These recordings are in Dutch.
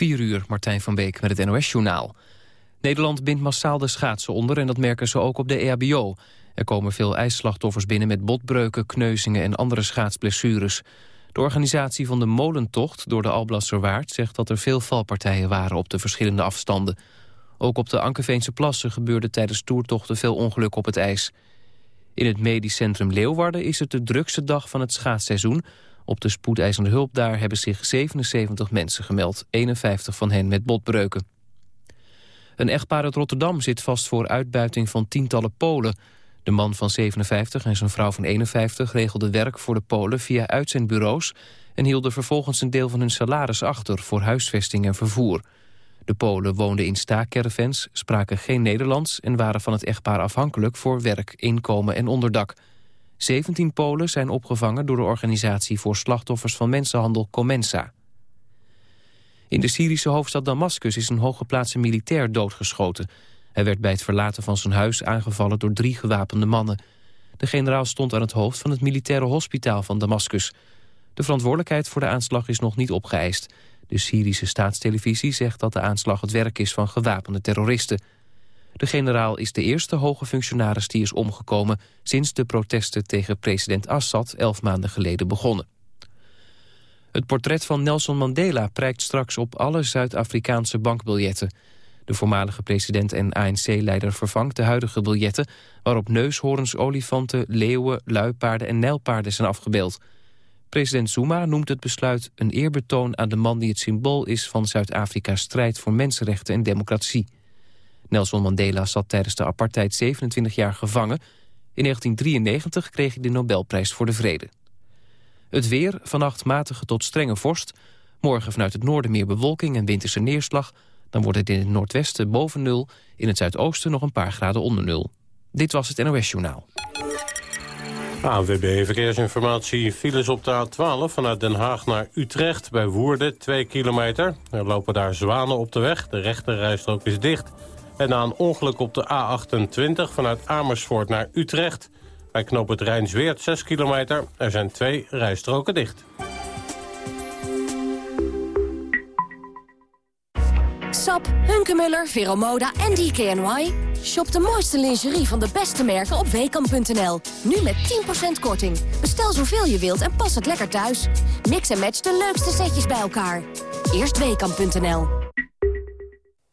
4 uur, Martijn van Beek met het NOS-journaal. Nederland bindt massaal de schaatsen onder en dat merken ze ook op de EHBO. Er komen veel ijsslachtoffers binnen met botbreuken, kneuzingen en andere schaatsblessures. De organisatie van de molentocht door de Alblasserwaard zegt dat er veel valpartijen waren op de verschillende afstanden. Ook op de Ankeveense plassen gebeurde tijdens toertochten veel ongeluk op het ijs. In het medisch centrum Leeuwarden is het de drukste dag van het schaatsseizoen. Op de spoedeisende hulp daar hebben zich 77 mensen gemeld, 51 van hen met botbreuken. Een echtpaar uit Rotterdam zit vast voor uitbuiting van tientallen Polen. De man van 57 en zijn vrouw van 51 regelden werk voor de Polen via uitzendbureaus... en hielden vervolgens een deel van hun salaris achter voor huisvesting en vervoer. De Polen woonden in staakcaravans, spraken geen Nederlands... en waren van het echtpaar afhankelijk voor werk, inkomen en onderdak. 17 Polen zijn opgevangen door de organisatie voor slachtoffers van mensenhandel Comensa. In de Syrische hoofdstad Damascus is een hooggeplaatste militair doodgeschoten. Hij werd bij het verlaten van zijn huis aangevallen door drie gewapende mannen. De generaal stond aan het hoofd van het militaire hospitaal van Damascus. De verantwoordelijkheid voor de aanslag is nog niet opgeëist. De Syrische staatstelevisie zegt dat de aanslag het werk is van gewapende terroristen. De generaal is de eerste hoge functionaris die is omgekomen... sinds de protesten tegen president Assad elf maanden geleden begonnen. Het portret van Nelson Mandela prijkt straks op alle Zuid-Afrikaanse bankbiljetten. De voormalige president en ANC-leider vervangt de huidige biljetten... waarop neushoorns, olifanten, leeuwen, luipaarden en nijlpaarden zijn afgebeeld. President Zuma noemt het besluit een eerbetoon aan de man die het symbool is... van Zuid-Afrika's strijd voor mensenrechten en democratie. Nelson Mandela zat tijdens de apartheid 27 jaar gevangen. In 1993 kreeg hij de Nobelprijs voor de Vrede. Het weer, vannacht matige tot strenge vorst. Morgen vanuit het noorden meer bewolking en winterse neerslag. Dan wordt het in het noordwesten boven nul. In het zuidoosten nog een paar graden onder nul. Dit was het NOS Journaal. ANWB Verkeersinformatie. Files op de A12 vanuit Den Haag naar Utrecht bij Woerden, 2 kilometer. Er lopen daar zwanen op de weg. De rechterrijstrook is dicht. En na een ongeluk op de A28 vanuit Amersfoort naar Utrecht... Bij knoop het Rijnsweert 6 kilometer. Er zijn twee rijstroken dicht. Sap, Hunkemuller, Veromoda en DKNY. Shop de mooiste lingerie van de beste merken op weekamp.nl. Nu met 10% korting. Bestel zoveel je wilt en pas het lekker thuis. Mix en match de leukste setjes bij elkaar. Eerst weekamp.nl.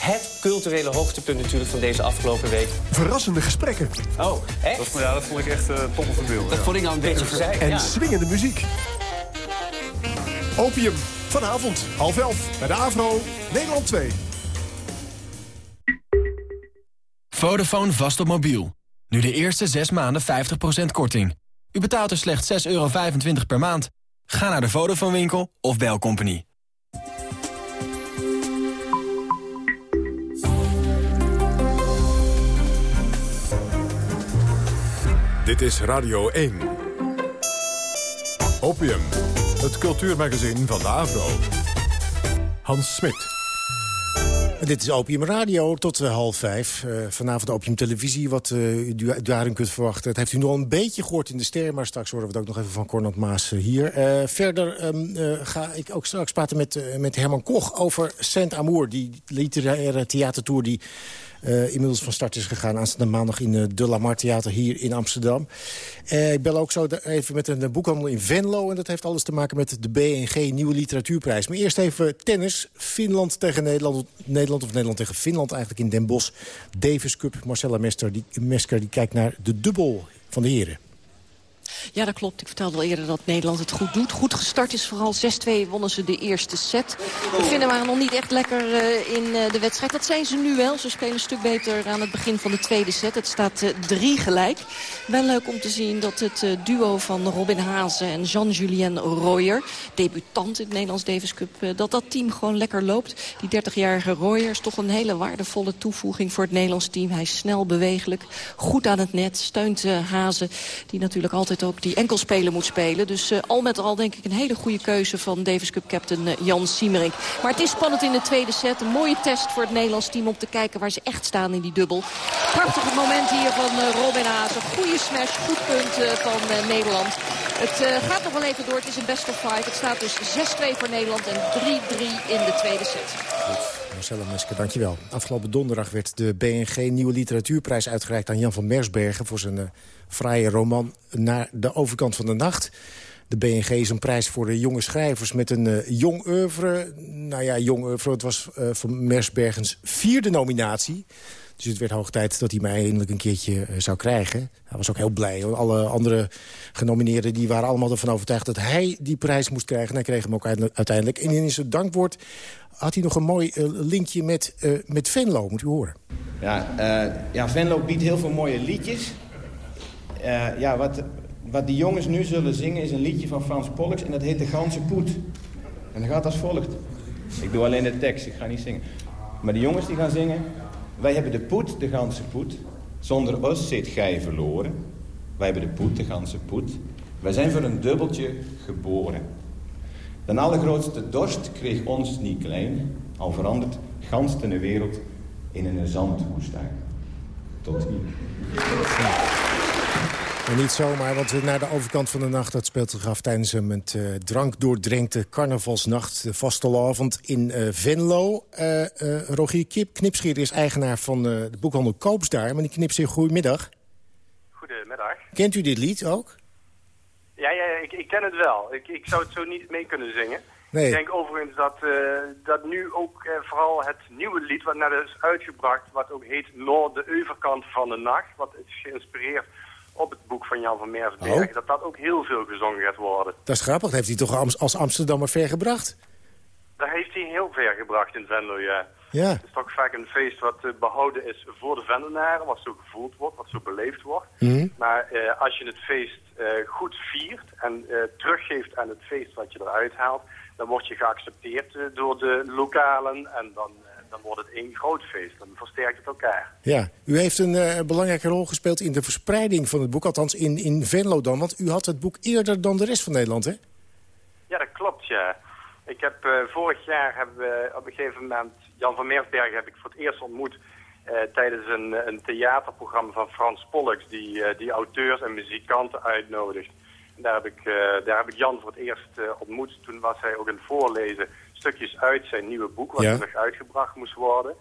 Het culturele hoogtepunt natuurlijk van deze afgelopen week. Verrassende gesprekken. Oh, echt? Dat, ja, dat vond ik echt uh, top of beeld. Dat vond ik nou een beetje verzeild. En ja. swingende muziek. Opium, vanavond, half elf, bij de AVRO, Nederland 2. Vodafone vast op mobiel. Nu de eerste 6 maanden 50% korting. U betaalt er slechts 6,25 euro per maand. Ga naar de Vodafone winkel of bel Company. Dit is Radio 1. Opium, het cultuurmagazin van de AVRO. Hans Smit. Dit is Opium Radio tot uh, half vijf. Uh, vanavond Opium Televisie, wat uh, u daarin kunt verwachten. Het heeft u nog een beetje gehoord in de ster... maar straks horen we het ook nog even van Cornel Maas hier. verder um, ga ik ook straks praten met, met Herman Koch over Saint-Amour... die literaire theatertour die uh, inmiddels van start is gegaan. Aanstaande maandag in uh, De La Mar Theater hier in Amsterdam. Uh, ik bel ook zo even met een boekhandel in Venlo. En dat heeft alles te maken met de BNG Nieuwe Literatuurprijs. Maar eerst even tennis. Finland tegen Nederland. Nederland of Nederland tegen Finland eigenlijk in Den Bosch. Davis Cup. Marcella Mesker die, Mesker, die kijkt naar de dubbel van de heren. Ja, dat klopt. Ik vertelde al eerder dat Nederland het goed doet. Goed gestart is vooral 6-2 wonnen ze de eerste set. De Finnen waren nog niet echt lekker uh, in uh, de wedstrijd. Dat zijn ze nu wel. Ze spelen een stuk beter aan het begin van de tweede set. Het staat uh, drie gelijk. Wel leuk om te zien dat het duo van Robin Hazen en Jean-Julien Royer... debutant in het Nederlands Davis Cup, dat dat team gewoon lekker loopt. Die 30-jarige Royer is toch een hele waardevolle toevoeging voor het Nederlands team. Hij is snel, bewegelijk, goed aan het net, steunt Hazen... die natuurlijk altijd ook die enkelspelen moet spelen. Dus uh, al met al denk ik een hele goede keuze van Davis Cup captain uh, Jan Siemerink. Maar het is spannend in de tweede set. Een mooie test voor het Nederlands team om te kijken waar ze echt staan in die dubbel. Prachtig moment hier van uh, Robin Hazen. Goede smash, goed punt van Nederland. Het gaat nog wel even door. Het is een best of five. Het staat dus 6-2 voor Nederland en 3-3 in de tweede set. Marcella Meske, dankjewel. Afgelopen donderdag werd de BNG Nieuwe Literatuurprijs uitgereikt aan Jan van Mersbergen... voor zijn uh, fraaie roman Naar de overkant van de nacht. De BNG is een prijs voor de jonge schrijvers met een uh, jong oeuvre. Nou ja, jong het was uh, van Mersbergens vierde nominatie. Dus het werd hoog tijd dat hij mij eindelijk een keertje zou krijgen. Hij was ook heel blij. Alle andere genomineerden die waren allemaal ervan overtuigd... dat hij die prijs moest krijgen. En hij kreeg hem ook uiteindelijk. En in zijn dankwoord had hij nog een mooi uh, linkje met, uh, met Venlo, moet u horen. Ja, uh, ja, Venlo biedt heel veel mooie liedjes. ja, wat, wat die jongens nu zullen zingen is een liedje van Frans Pollux... en dat heet De Ganse Poet. En dat gaat als volgt. Ik doe alleen de tekst, ik ga niet zingen. Maar de jongens die gaan zingen... Wij hebben de poet, de ganse poet. Zonder ons zit gij verloren. Wij hebben de poet, de ganse poet. Wij zijn voor een dubbeltje geboren. De allergrootste dorst kreeg ons niet klein, al verandert gans de wereld in een zandwoestijn. Tot hier. En niet zomaar, want naar de overkant van de nacht... dat speelt zich af tijdens een met uh, drank doordrenkte carnavalsnacht... de vastelavond in uh, Venlo. Uh, Rogier Kip, Knipscheer is eigenaar van de boekhandel Koops daar. Maar die Knipscheer, goedemiddag. Goedemiddag. Kent u dit lied ook? Ja, ja ik, ik, ken het wel. Ik, ik zou het zo niet mee kunnen zingen. Nee. Ik denk overigens dat, dat nu ook vooral het nieuwe lied wat net is uitgebracht... wat ook heet Noord de overkant van de nacht... wat is geïnspireerd op het boek van Jan van Meersberg... Oh. dat dat ook heel veel gezongen gaat worden. Dat is grappig. Dat heeft hij toch als Amsterdammer ver gebracht? Dat heeft hij heel ver gebracht in Venlo, ja. Ja. Het is toch vaak een feest wat uh, behouden is voor de Vendenaren, wat zo gevoeld wordt, wat zo beleefd wordt. Mm. Maar uh, als je het feest uh, goed viert en teruggeeft aan het feest wat je eruit haalt, dan word je geaccepteerd door de lokalen en dan, dan wordt het één groot feest. Dan versterkt het elkaar. Ja, u heeft een belangrijke rol gespeeld in de verspreiding van het boek, althans in, in Venlo dan, want u had het boek eerder dan de rest van Nederland, hè? Ja, dat klopt, ja. Ik heb uh, vorig jaar hebben we op een gegeven moment Jan van Meersbergen heb ik voor het eerst ontmoet uh, tijdens een, een, theaterprogramma van Frans Pollux die, die auteurs en muzikanten uitnodigt. Daar heb ik, daar heb ik Jan voor het eerst ontmoet. Toen was hij ook het voorlezen stukjes uit zijn nieuwe boek wat ja. nog uitgebracht moest worden.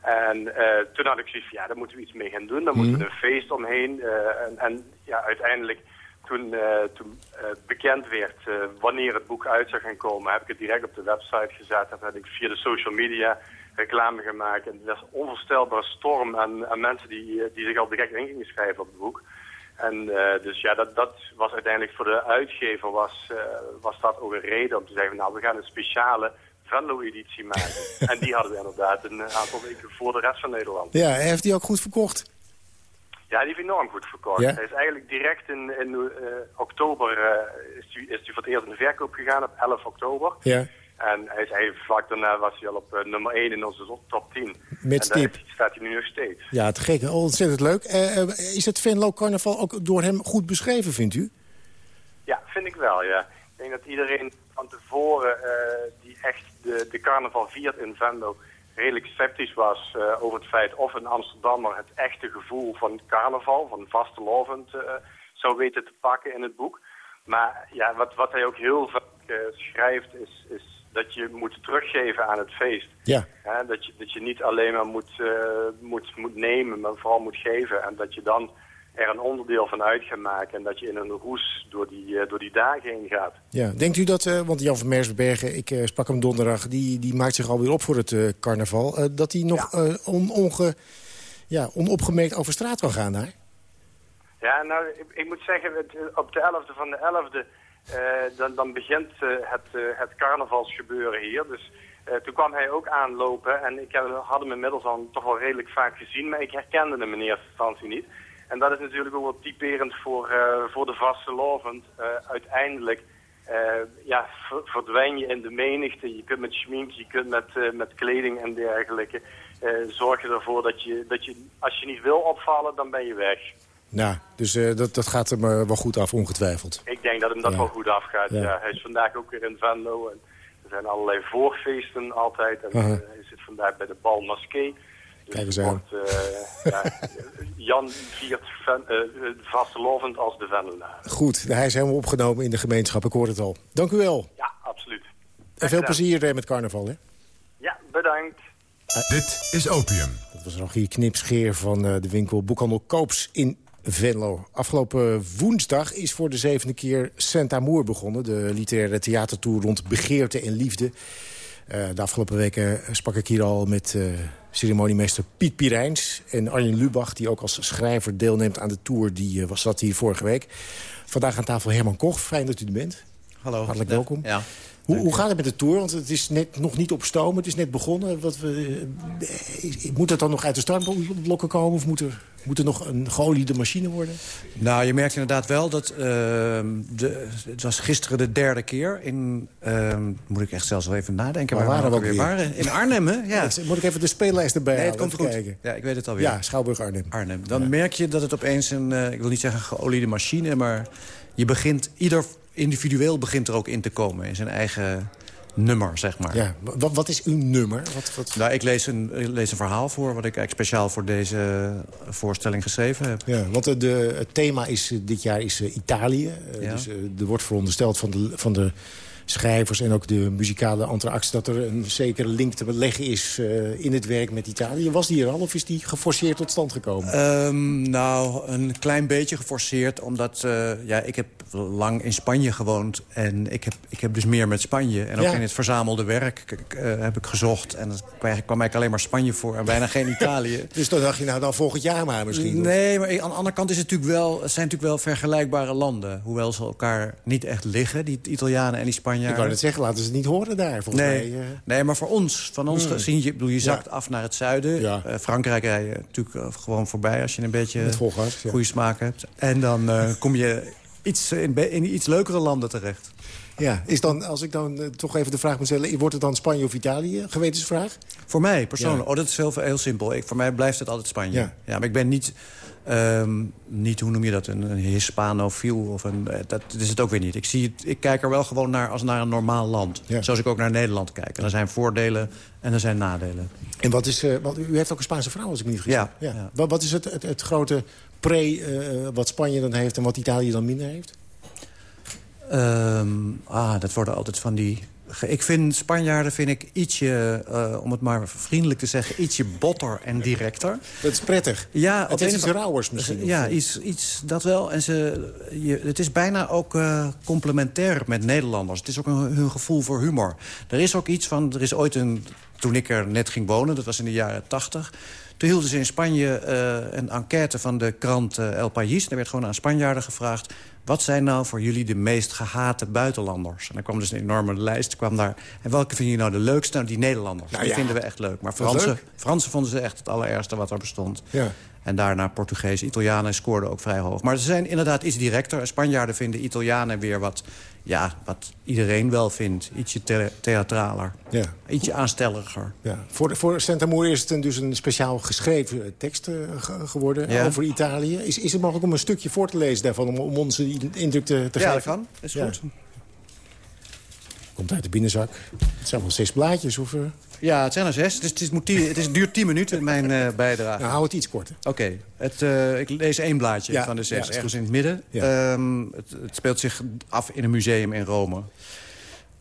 En toen had ik zoiets van ja, daar moeten we iets mee gaan doen. Daar moeten we een feest omheen. en, en ja, uiteindelijk toen, uh, toen bekend werd wanneer het boek uit zou gaan komen, heb ik het direct op de website gezet. Dat heb ik via de social media reclame gemaakt. En dat is een onvoorstelbare storm aan, aan mensen die, die zich al direct in gingen schrijven op het boek. En dus ja, dat, dat was uiteindelijk voor de uitgever was, was dat ook een reden om te zeggen, nou we gaan een speciale Venlo-editie maken. en die hadden we inderdaad een aantal weken voor de rest van Nederland. Ja, heeft die ook goed verkocht? Ja, die heeft enorm goed verkocht. Ja? Hij is eigenlijk direct in, in uh, oktober is hij is voor het eerst in de verkoop gegaan, op 11 oktober. Ja. En hij is eigenlijk vlak daarna was hij al op uh, nummer 1 in onze top 10. Met stip. staat hij nu nog steeds. Ja, te gek. Ontzettend leuk. is het Venlo Carnaval ook door hem goed beschreven, vindt u? Ja, vind ik wel, ja. Ik denk dat iedereen van tevoren die echt de, de carnaval viert in Venlo redelijk sceptisch was over het feit of een Amsterdammer het echte gevoel van carnaval, van vastelovend, zou weten te pakken in het boek. Maar ja, wat, wat hij ook heel vaak schrijft is, is dat je moet teruggeven aan het feest. Ja. dat, je, dat je niet alleen maar moet, moet, moet nemen, maar vooral moet geven. En dat je dan er een onderdeel van uit gaan maken... en dat je in een roes door die, uh, door die dagen heen gaat. Ja, denkt u dat, uh, want Jan van Mersbergen, ik sprak hem donderdag... die, die maakt zich alweer op voor het carnaval... dat hij nog ja. on, onge, ja, onopgemerkt over straat kan gaan daar? Ja, nou, ik, ik moet zeggen, op de 11e van de 11e, eh, dan, dan begint uh, het, uh, het carnavalsgebeuren hier. Dus toen kwam hij ook aanlopen en ik had hem inmiddels al toch wel redelijk vaak gezien, maar ik herkende hem in eerste instantie niet. En dat is natuurlijk ook wel typerend voor, voor de vaste lovend. uiteindelijk ja, verdwijn je in de menigte. Je kunt met schmink, je kunt met, met kleding en dergelijke. zorg je ervoor dat je, dat je, als je niet wil opvallen, dan ben je weg. Nou, dus uh, dat, dat gaat hem uh, wel goed af, ongetwijfeld. Ik denk dat hem dat ja. wel goed afgaat, ja. ja. Hij is vandaag ook weer in Venlo. En er zijn allerlei voorfeesten altijd. En uh, hij zit vandaag bij de Bal Masqué. Dus Kijk eens aan. ja, Jan viert vastelovend als de Venlonaar. Goed, hij is helemaal opgenomen in de gemeenschap, ik hoor het al. Dank u wel. Ja, absoluut. En veel plezier met carnaval, hè? Ja, bedankt. Dit is Opium. Dat was nog hier knipscheer van de winkel Boekhandel Koops in Venlo. Afgelopen woensdag is voor de zevende keer Saint Amour begonnen. De literaire theatertour rond begeerte en liefde. Uh, de afgelopen weken sprak ik hier al met uh, ceremoniemeester Piet Pirijns... en Arjen Lubach, die ook als schrijver deelneemt aan de tour. Die uh, was zat hier vorige week. Vandaag aan tafel Herman Koch. Fijn dat u er bent. Hallo. Hartelijk welkom. Ja. Hoe, hoe, gaat het met de Tour? Want het is net, nog niet op stoom, het is net begonnen. Wat we, moet dat dan nog uit de startblokken komen? Of moet er, moet er nog een geoliede machine worden? Nou, je merkt inderdaad wel dat... Uh, de, het was gisteren de derde keer. In, uh, moet ik echt zelfs wel even nadenken waar, waar waren we ook weer waren. In Arnhem, hè? Ja. Moet ik even de speellijst erbij nee, het komt goed. kijken? Ja, ik weet het alweer. Ja, Schouwburg Arnhem. Arnhem. Dan ja. merk je dat het opeens een... Uh, ik wil niet zeggen geoliede machine, maar... Je begint, ieder individueel begint er ook in te komen in zijn eigen nummer, zeg maar. Ja, wat, wat is uw nummer? Wat, wat... Nou, ik lees, een, ik lees een verhaal voor... wat ik eigenlijk speciaal voor deze voorstelling geschreven heb. Ja, want de, het thema is, dit jaar is uh, Italië. Ja. Dus uh, er wordt verondersteld van de, van de schrijvers en ook de muzikale interactie... dat er een zekere link te beleggen is uh, in het werk met Italië. Was die er al of is die geforceerd tot stand gekomen? Um, nou, een klein beetje geforceerd. Omdat uh, ja, ik heb lang in Spanje gewoond. En ik heb, ik heb dus meer met Spanje. En ook ja. in het verzamelde werk uh, heb ik gezocht. En dat kwam eigenlijk alleen maar Spanje voor en bijna geen Italië. dus dan dacht je nou dan volgend jaar maar misschien? Nee, maar aan de andere kant is het natuurlijk wel, het zijn natuurlijk wel vergelijkbare landen. Hoewel ze elkaar niet echt liggen, die Italianen en die Spanjaarden. Ik wou net zeggen, laten ze het niet horen daar, volgens nee. mij. Uh... Nee, maar voor ons, van ons hmm. gezien, je, bedoel, je zakt ja. af naar het zuiden. Ja. Uh, Frankrijk rij je natuurlijk uh, gewoon voorbij als je een beetje volgas, goede smaak hebt. En dan kom je iets in, in iets leukere landen terecht. Ja, is dan, als ik dan uh, toch even de vraag moet stellen... wordt het dan Spanje of Italië? Gewetensvraag? Voor mij, persoonlijk. Ja. Oh, dat is heel, heel simpel. Ik, voor mij blijft het altijd Spanje. Ja. ja maar ik ben niet, um, niet, hoe noem je dat, een, een hispanofiel. Of een, dat, dat is het ook weer niet. Ik, zie het, ik kijk er wel gewoon naar als naar een normaal land. Ja. Zoals ik ook naar Nederland kijk. En er zijn voordelen en er zijn nadelen. En wat is, uh, want u heeft ook een Spaanse vrouw, als ik me niet vergis. Ja. ja. ja. Wat, wat is het, het, het grote pre uh, wat Spanje dan heeft en wat Italië dan minder heeft? Um, ah, dat worden altijd van die... Ik vind Spanjaarden vind ik ietsje, uh, om het maar vriendelijk te zeggen... ietsje botter en directer. Dat is prettig. Ja, het is iets rauwers misschien. Ja, iets, iets dat wel. En ze, je, het is bijna ook uh, complementair met Nederlanders. Het is ook een, hun gevoel voor humor. Er is ook iets van... Er is ooit een... Toen ik er net ging wonen, dat was in de jaren tachtig... Toen hielden ze in Spanje uh, een enquête van de krant El País. Daar werd gewoon aan Spanjaarden gevraagd... wat zijn nou voor jullie de meest gehate buitenlanders? En dan kwam dus een enorme lijst. Kwam daar, en welke vinden jullie nou de leukste? Nou, die Nederlanders. Nou, die ja. vinden we echt leuk. Maar Fransen, Fransen vonden ze echt het allerergste wat er bestond. Ja. En daarna Portugees, Italianen scoorden ook vrij hoog. Maar ze zijn inderdaad iets directer. Spanjaarden vinden Italianen weer wat, ja, wat iedereen wel vindt. Ietsje the theatraler. Ja. Ietsje aanstelliger. Ja. Voor, voor Sant'Amour is het een, dus een speciaal geschreven tekst uh, geworden ja. over Italië. Is, is het mogelijk om een stukje voor te lezen daarvan... om, om ons die indruk te, te ja, geven? Ja, dat kan. is goed. Komt uit de binnenzak. Het zijn wel zes blaadjes, of... Ja, het zijn er zes. Dus het, is, moet tien, het, is, duurt tien minuten, mijn uh, bijdrage. Nou, hou het iets korter. Oké. Okay. Uh, ik lees één blaadje ja, van de zes, ja, ergens in het midden. Ja. Um, het, het speelt zich af in een museum in Rome.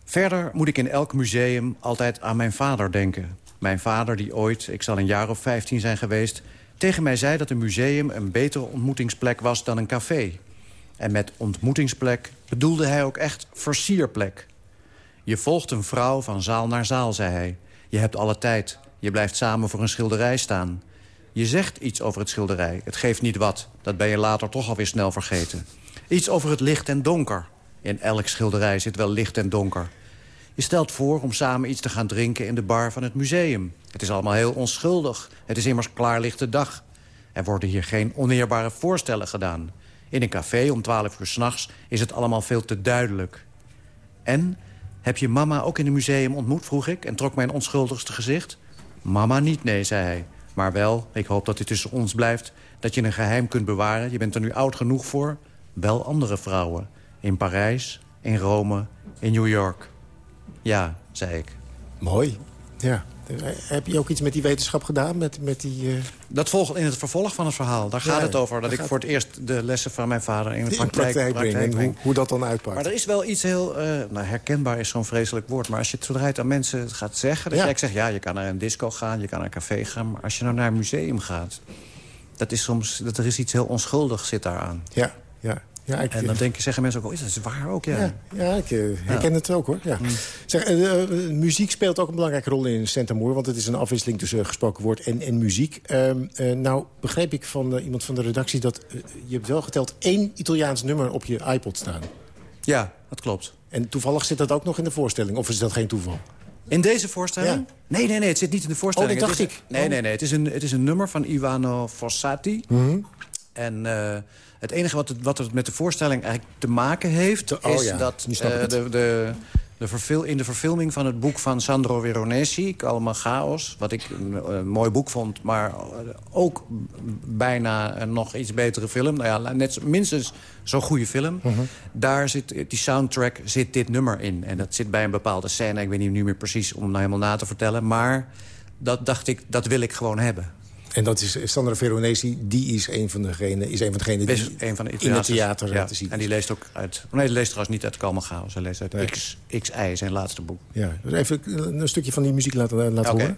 Verder moet ik in elk museum altijd aan mijn vader denken. Mijn vader die ooit, ik zal een jaar of vijftien zijn geweest... tegen mij zei dat een museum een betere ontmoetingsplek was dan een café. En met ontmoetingsplek bedoelde hij ook echt versierplek. Je volgt een vrouw van zaal naar zaal, zei hij. Je hebt alle tijd. Je blijft samen voor een schilderij staan. Je zegt iets over het schilderij. Het geeft niet wat. Dat ben je later toch alweer snel vergeten. Iets over het licht en donker. In elk schilderij zit wel licht en donker. Je stelt voor om samen iets te gaan drinken in de bar van het museum. Het is allemaal heel onschuldig. Het is immers klaarlichte dag. Er worden hier geen oneerbare voorstellen gedaan. In een café om 12 uur s'nachts is het allemaal veel te duidelijk. En, heb je mama ook in het museum ontmoet, vroeg ik... en trok mijn onschuldigste gezicht? Mama niet, nee, zei hij. Maar wel, ik hoop dat dit tussen ons blijft... dat je een geheim kunt bewaren. Je bent er nu oud genoeg voor. Wel andere vrouwen. In Parijs, in Rome, in New York. Ja, zei ik. Mooi, ja. Heb je ook iets met die wetenschap gedaan? Met, met die, uh... Dat volgt in het vervolg van het verhaal. Daar gaat het over. Dat ik voor het eerst de lessen van mijn vader in de praktijk, praktijk, breng. En hoe, hoe, dat dan uitpakt. Maar er is wel iets heel... Uh, nou, herkenbaar is zo'n vreselijk woord. Maar als je het zodra aan mensen gaat zeggen... Dat ja. ik zeg, ja, je kan naar een disco gaan, je kan naar een café gaan. Maar als je nou naar een museum gaat... Dat is soms, dat er is iets heel onschuldigs zit daaraan. Ja, ja. Ja, ik, en dan denk je, zeggen mensen ook, oh, is dat waar ook? Ja, ja, ja ik uh, herken ja. het ook hoor. Ja. Mm. Zeg, uh, uh, muziek speelt ook een belangrijke rol in Saint-Amour... want het is een afwisseling tussen gesproken woord en, en muziek. Ehm, nou begreep ik van iemand van de redactie... dat je hebt wel geteld één Italiaans nummer op je iPod staan. Ja, dat klopt. En toevallig zit dat ook nog in de voorstelling, of is dat geen toeval? In deze voorstelling? Ja. Nee, nee, nee, het zit niet in de voorstelling. Oh, dat dacht is, ik. Nee, nee, nee, het is een, het is een nummer van Ivano Fossati. Mm -hmm. En... Het enige wat het, wat het met de voorstelling eigenlijk te maken heeft... oh, is ja. dat uh, de, de, de in de verfilming van het boek van Sandro Veronesi... Allemaal Chaos, wat ik een, een, mooi boek vond... maar ook bijna een nog iets betere film. Nou ja, net minstens zo'n goede film. Mhm. Uh -huh. Daar zit, die soundtrack zit dit nummer in. En dat zit bij een bepaalde scène. Ik weet niet meer precies om nou helemaal na te vertellen. Maar dat dacht ik, dat wil ik gewoon hebben. En dat is Sandra Veronesi, die is een van degenen, is een van degenen die een van de in het theater ja. te zien En die leest ook uit... Nee, die leest trouwens niet uit Kalme Chaos. Hij leest uit Nee. X, XI, zijn laatste boek. Ja, dus even een stukje van die muziek laten, laten horen.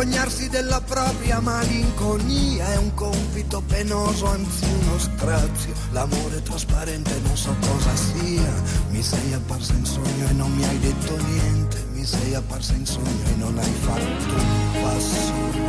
Vergognarsi della propria malinconia è un compito penoso, anzi uno strazio. L'amore trasparente non so cosa sia. Mi sei apparsa in sogno e non mi hai detto niente. Mi sei apparsa in sogno e non hai fatto un passo.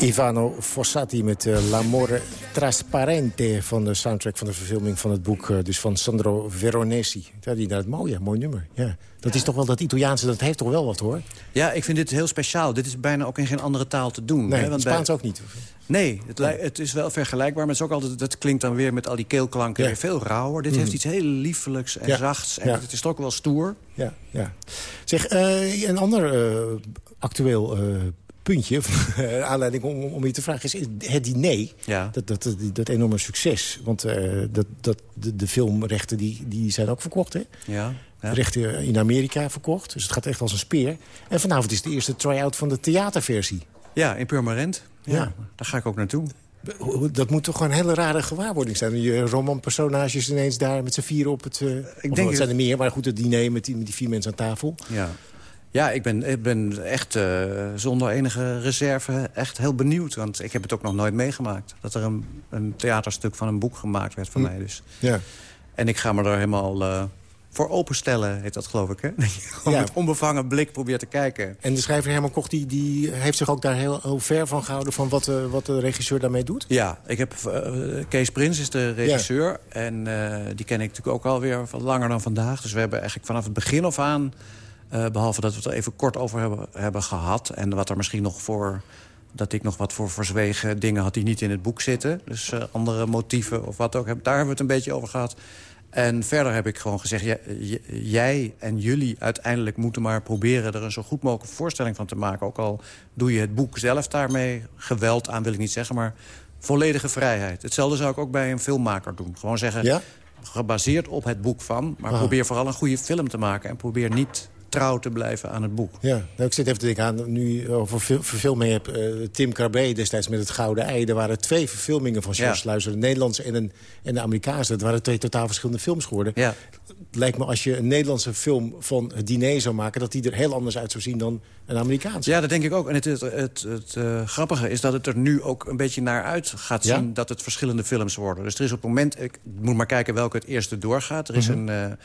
Ivano Fossati met uh, L'amore trasparente van de soundtrack van de verfilming van het boek. eh, dus van Sandro Veronesi. Ja, die dat mooie, mooi nummer. Ja. Dat is toch wel dat Italiaanse, dat heeft toch wel wat hoor. Ja, ik vind dit heel speciaal. Dit is bijna ook in geen andere taal te doen. Nee, hè, want Spaans bij- ook niet. Nee, het, het is wel vergelijkbaar. Maar het is ook altijd, dat klinkt dan weer met al die keelklanken Ja. weer veel rauwer. Dit Mhm. heeft iets heel liefelijks en Ja. zachts. En het is toch ook wel stoer. Ja, ja. Zeg, eh, een ander eh, actueel puntje, aanleiding om, om je te vragen, is het diner. Ja. Dat, dat, dat, dat enorme succes. Want eh, dat, dat, de, de filmrechten die, die zijn ook verkocht, hè? Ja. rechten in Amerika verkocht. Dus het gaat echt als een speer. En vanavond is de eerste try-out van de theaterversie. Ja, in Purmerend. Ja, Ja. Daar ga ik ook naartoe. Dat moet toch gewoon een hele rare gewaarwording zijn. Je romanpersonages ineens daar met z'n vieren op het... eh ik denk het zijn er meer, maar goed, het diner met die, met die vier mensen aan tafel. Ja. Ja, ik ben, ik ben echt eh, zonder enige reserve echt heel benieuwd. Want ik heb het ook nog nooit meegemaakt. Dat er een, een theaterstuk van een boek gemaakt werd van Hm. mij. Dus. Ja. En ik ga me er helemaal eh, voor openstellen, heet dat geloof ik. Hè? Dat je gewoon met onbevangen blik probeert te kijken. En de schrijver Herman Koch die, die heeft zich ook daar heel, heel ver van gehouden... van wat, uh, wat de regisseur daarmee doet? Ja, ik heb, uh, Kees Prins is de regisseur. En die ken ik natuurlijk ook alweer van langer dan vandaag. Dus we hebben eigenlijk vanaf het begin af aan... behalve dat we het er even kort over hebben, hebben gehad... en wat er misschien nog voor dat ik nog wat voor verzwegen dingen had die niet in het boek zitten. Dus uh, andere motieven of wat ook. Daar hebben we het een beetje over gehad. En verder heb ik gewoon gezegd... jij en jullie uiteindelijk moeten maar proberen... er een zo goed mogelijke voorstelling van te maken. Ook al doe je het boek zelf daarmee. Geweld aan wil ik niet zeggen, maar volledige vrijheid. Hetzelfde zou ik ook bij een filmmaker doen. Gewoon zeggen, ja? gebaseerd op het boek van... maar probeer vooral een goede film te maken. En probeer niet trouw te blijven aan het boek. Ja, nou, ik zit even te denken aan, nu over verfilming heb... Uh, Tim Carbé destijds met het Gouden Ei. Er waren twee verfilmingen van Charles ja. Sluizer. De Nederlandse en, een, en de Amerikaanse. Dat waren twee totaal verschillende films geworden. Ja. Het lijkt me als je een Nederlandse film van het diner zou maken... dat die er heel anders uit zou zien dan een Amerikaanse. Ja, dat denk ik ook. En het, het, het, het uh, grappige is dat het er nu ook een beetje naar uit gaat zien... Ja? dat het verschillende films worden. Dus er is op het moment... Ik moet maar kijken welke het eerste doorgaat. Er is mm -hmm. een... Uh,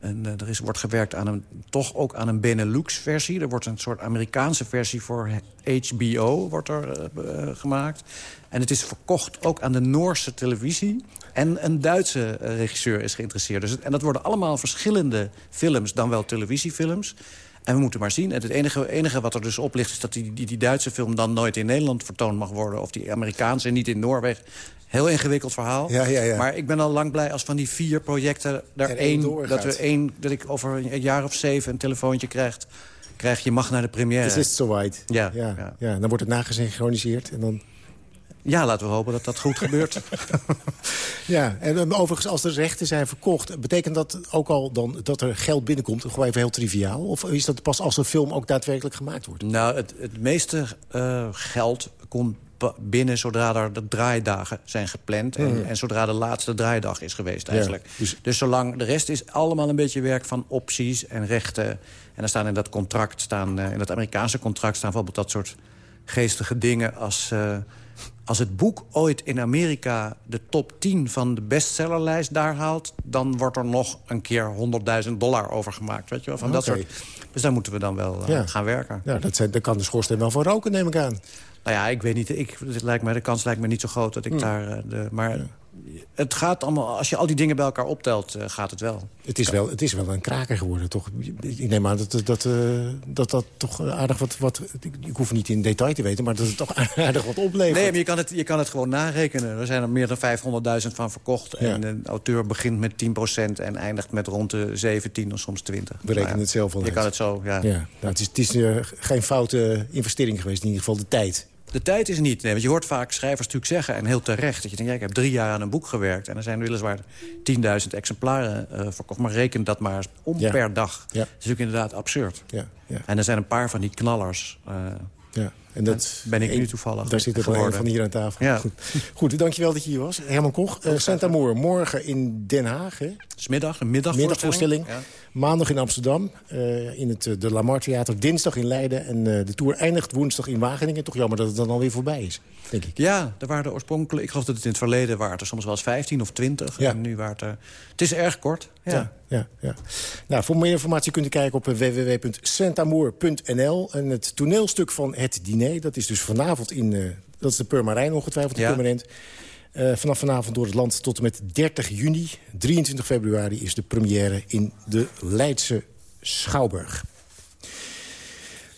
en uh, er is, wordt gewerkt aan een, toch ook aan een Benelux-versie. Er wordt een soort Amerikaanse versie voor HBO wordt er, uh, gemaakt. En het is verkocht ook aan de Noorse televisie. En een Duitse regisseur is geïnteresseerd. Dus en dat worden allemaal verschillende films, dan wel televisiefilms. En we moeten maar zien. En het enige, enige wat er dus op ligt... is dat die, die, die Duitse film dan nooit in Nederland vertoond mag worden... of die Amerikaanse niet in Noorwegen. Heel ingewikkeld verhaal. Ja, ja, ja. Maar ik ben al lang blij als van die vier projecten... Daar één, dat, we één, dat ik over een jaar of zeven een telefoontje krijg... krijg je mag naar de première. Is het soweit. Ja, ja, ja. ja. Dan wordt het nagesynchroniseerd en dan... Ja, laten we hopen dat dat goed gebeurt. ja, en overigens, als de rechten zijn verkocht... betekent dat ook al dan dat er geld binnenkomt? Gewoon even heel triviaal. Of is dat pas als een film ook daadwerkelijk gemaakt wordt? Nou, het, het meeste uh, geld komt binnen zodra er de draaidagen zijn gepland... En, mm. en, zodra de laatste draaidag is geweest eigenlijk. Ja, dus... dus... zolang de rest is allemaal een beetje werk van opties en rechten. En dan staan in dat contract, staan, uh, in dat Amerikaanse contract... staan bijvoorbeeld dat soort geestige dingen als... Uh, als het boek ooit in Amerika de top 10 van de bestsellerlijst daar haalt... dan wordt er nog een keer 100.000 dollar over gemaakt. Weet je wel? Van okay. dat soort, dus daar moeten we dan wel ja. gaan werken. Ja, dat zijn, daar kan de schoorsteen wel van roken, neem ik aan. Nou ja, ik weet niet. Ik, lijkt me, de kans lijkt me niet zo groot dat ik hmm. daar... Uh, de, maar het gaat allemaal... Als je al die dingen bij elkaar optelt, uh, gaat het wel. Het is wel, het is wel een kraker geworden, toch? Ik neem aan dat dat, uh, dat, dat toch aardig wat, wat... Ik hoef niet in detail te weten, maar dat het toch aardig wat oplevert. Nee, maar je kan het, je kan het gewoon narekenen. Er zijn er meer dan 500.000 van verkocht. Ja. En een auteur begint met 10% en eindigt met rond de 17 of soms 20. We rekenen ja, het zelf al Je uit. kan het zo, ja. ja nou, het is, het is uh, geen foute investering geweest, in ieder geval de tijd. De tijd is niet. Nee, want je hoort vaak schrijvers natuurlijk zeggen, en heel terecht... dat je denkt, ja, ik heb drie jaar aan een boek gewerkt... en er zijn weliswaar 10.000 exemplaren uh, verkocht. Maar reken dat maar om ja. per dag. Ja. Dat is natuurlijk inderdaad absurd. Ja. Ja. En er zijn een paar van die knallers... Uh, ja. En dat ben ik nu toevallig Daar zit er een van hier aan tafel. Ja. Goed. Goed, dankjewel dat je hier was. Herman Koch, uh, Santa Moor, morgen in Den Haag. Hè? Smiddag, een middagvoorstelling. Ja. Maandag in Amsterdam, uh, in het De Lamar Theater. Dinsdag in Leiden. En uh, de tour eindigt woensdag in Wageningen. Toch jammer dat het dan alweer voorbij is, denk ik. Ja, er waren er oorspronkelijk... Ik geloof dat het in het verleden waren er soms wel eens 15 of 20. Ja. En nu waren het er... Het is erg kort. Ja. ja. Ja, ja. Nou, voor meer informatie kunt u kijken op www.centamour.nl. En het toneelstuk van het diner, dat is dus vanavond in... Uh, dat is de Purmerijn ongetwijfeld, de ja. permanent. Uh, vanaf vanavond door het land tot en met 30 juni. 23 februari is de première in de Leidse Schouwburg.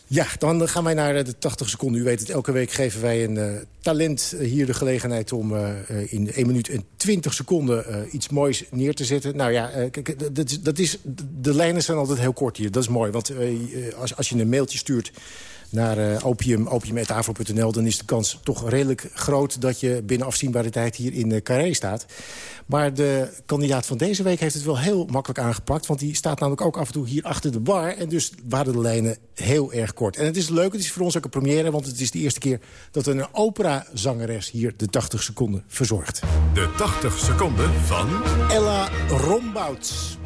Ja, dan gaan wij naar de 80 seconden. U weet het, elke week geven wij een uh, talent uh, hier de gelegenheid... om uh, in 1 minuut en 20 seconden iets moois neer te zetten. Nou ja, kijk, dat, dat is, de lijnen zijn altijd heel kort hier. Dat is mooi, want als, als je een mailtje stuurt naar uh, opium, opium.avro.nl... dan is de kans toch redelijk groot dat je binnen afzienbare tijd hier in uh, Carré staat. Maar de kandidaat van deze week heeft het wel heel makkelijk aangepakt... want die staat namelijk ook af en toe hier achter de bar... en dus waren de lijnen heel erg kort. En het is leuk, het is voor ons ook een première... want het is de eerste keer dat een operazangeres hier de 80 seconden verzorgt. De 80 seconden van... Ella Rombouts.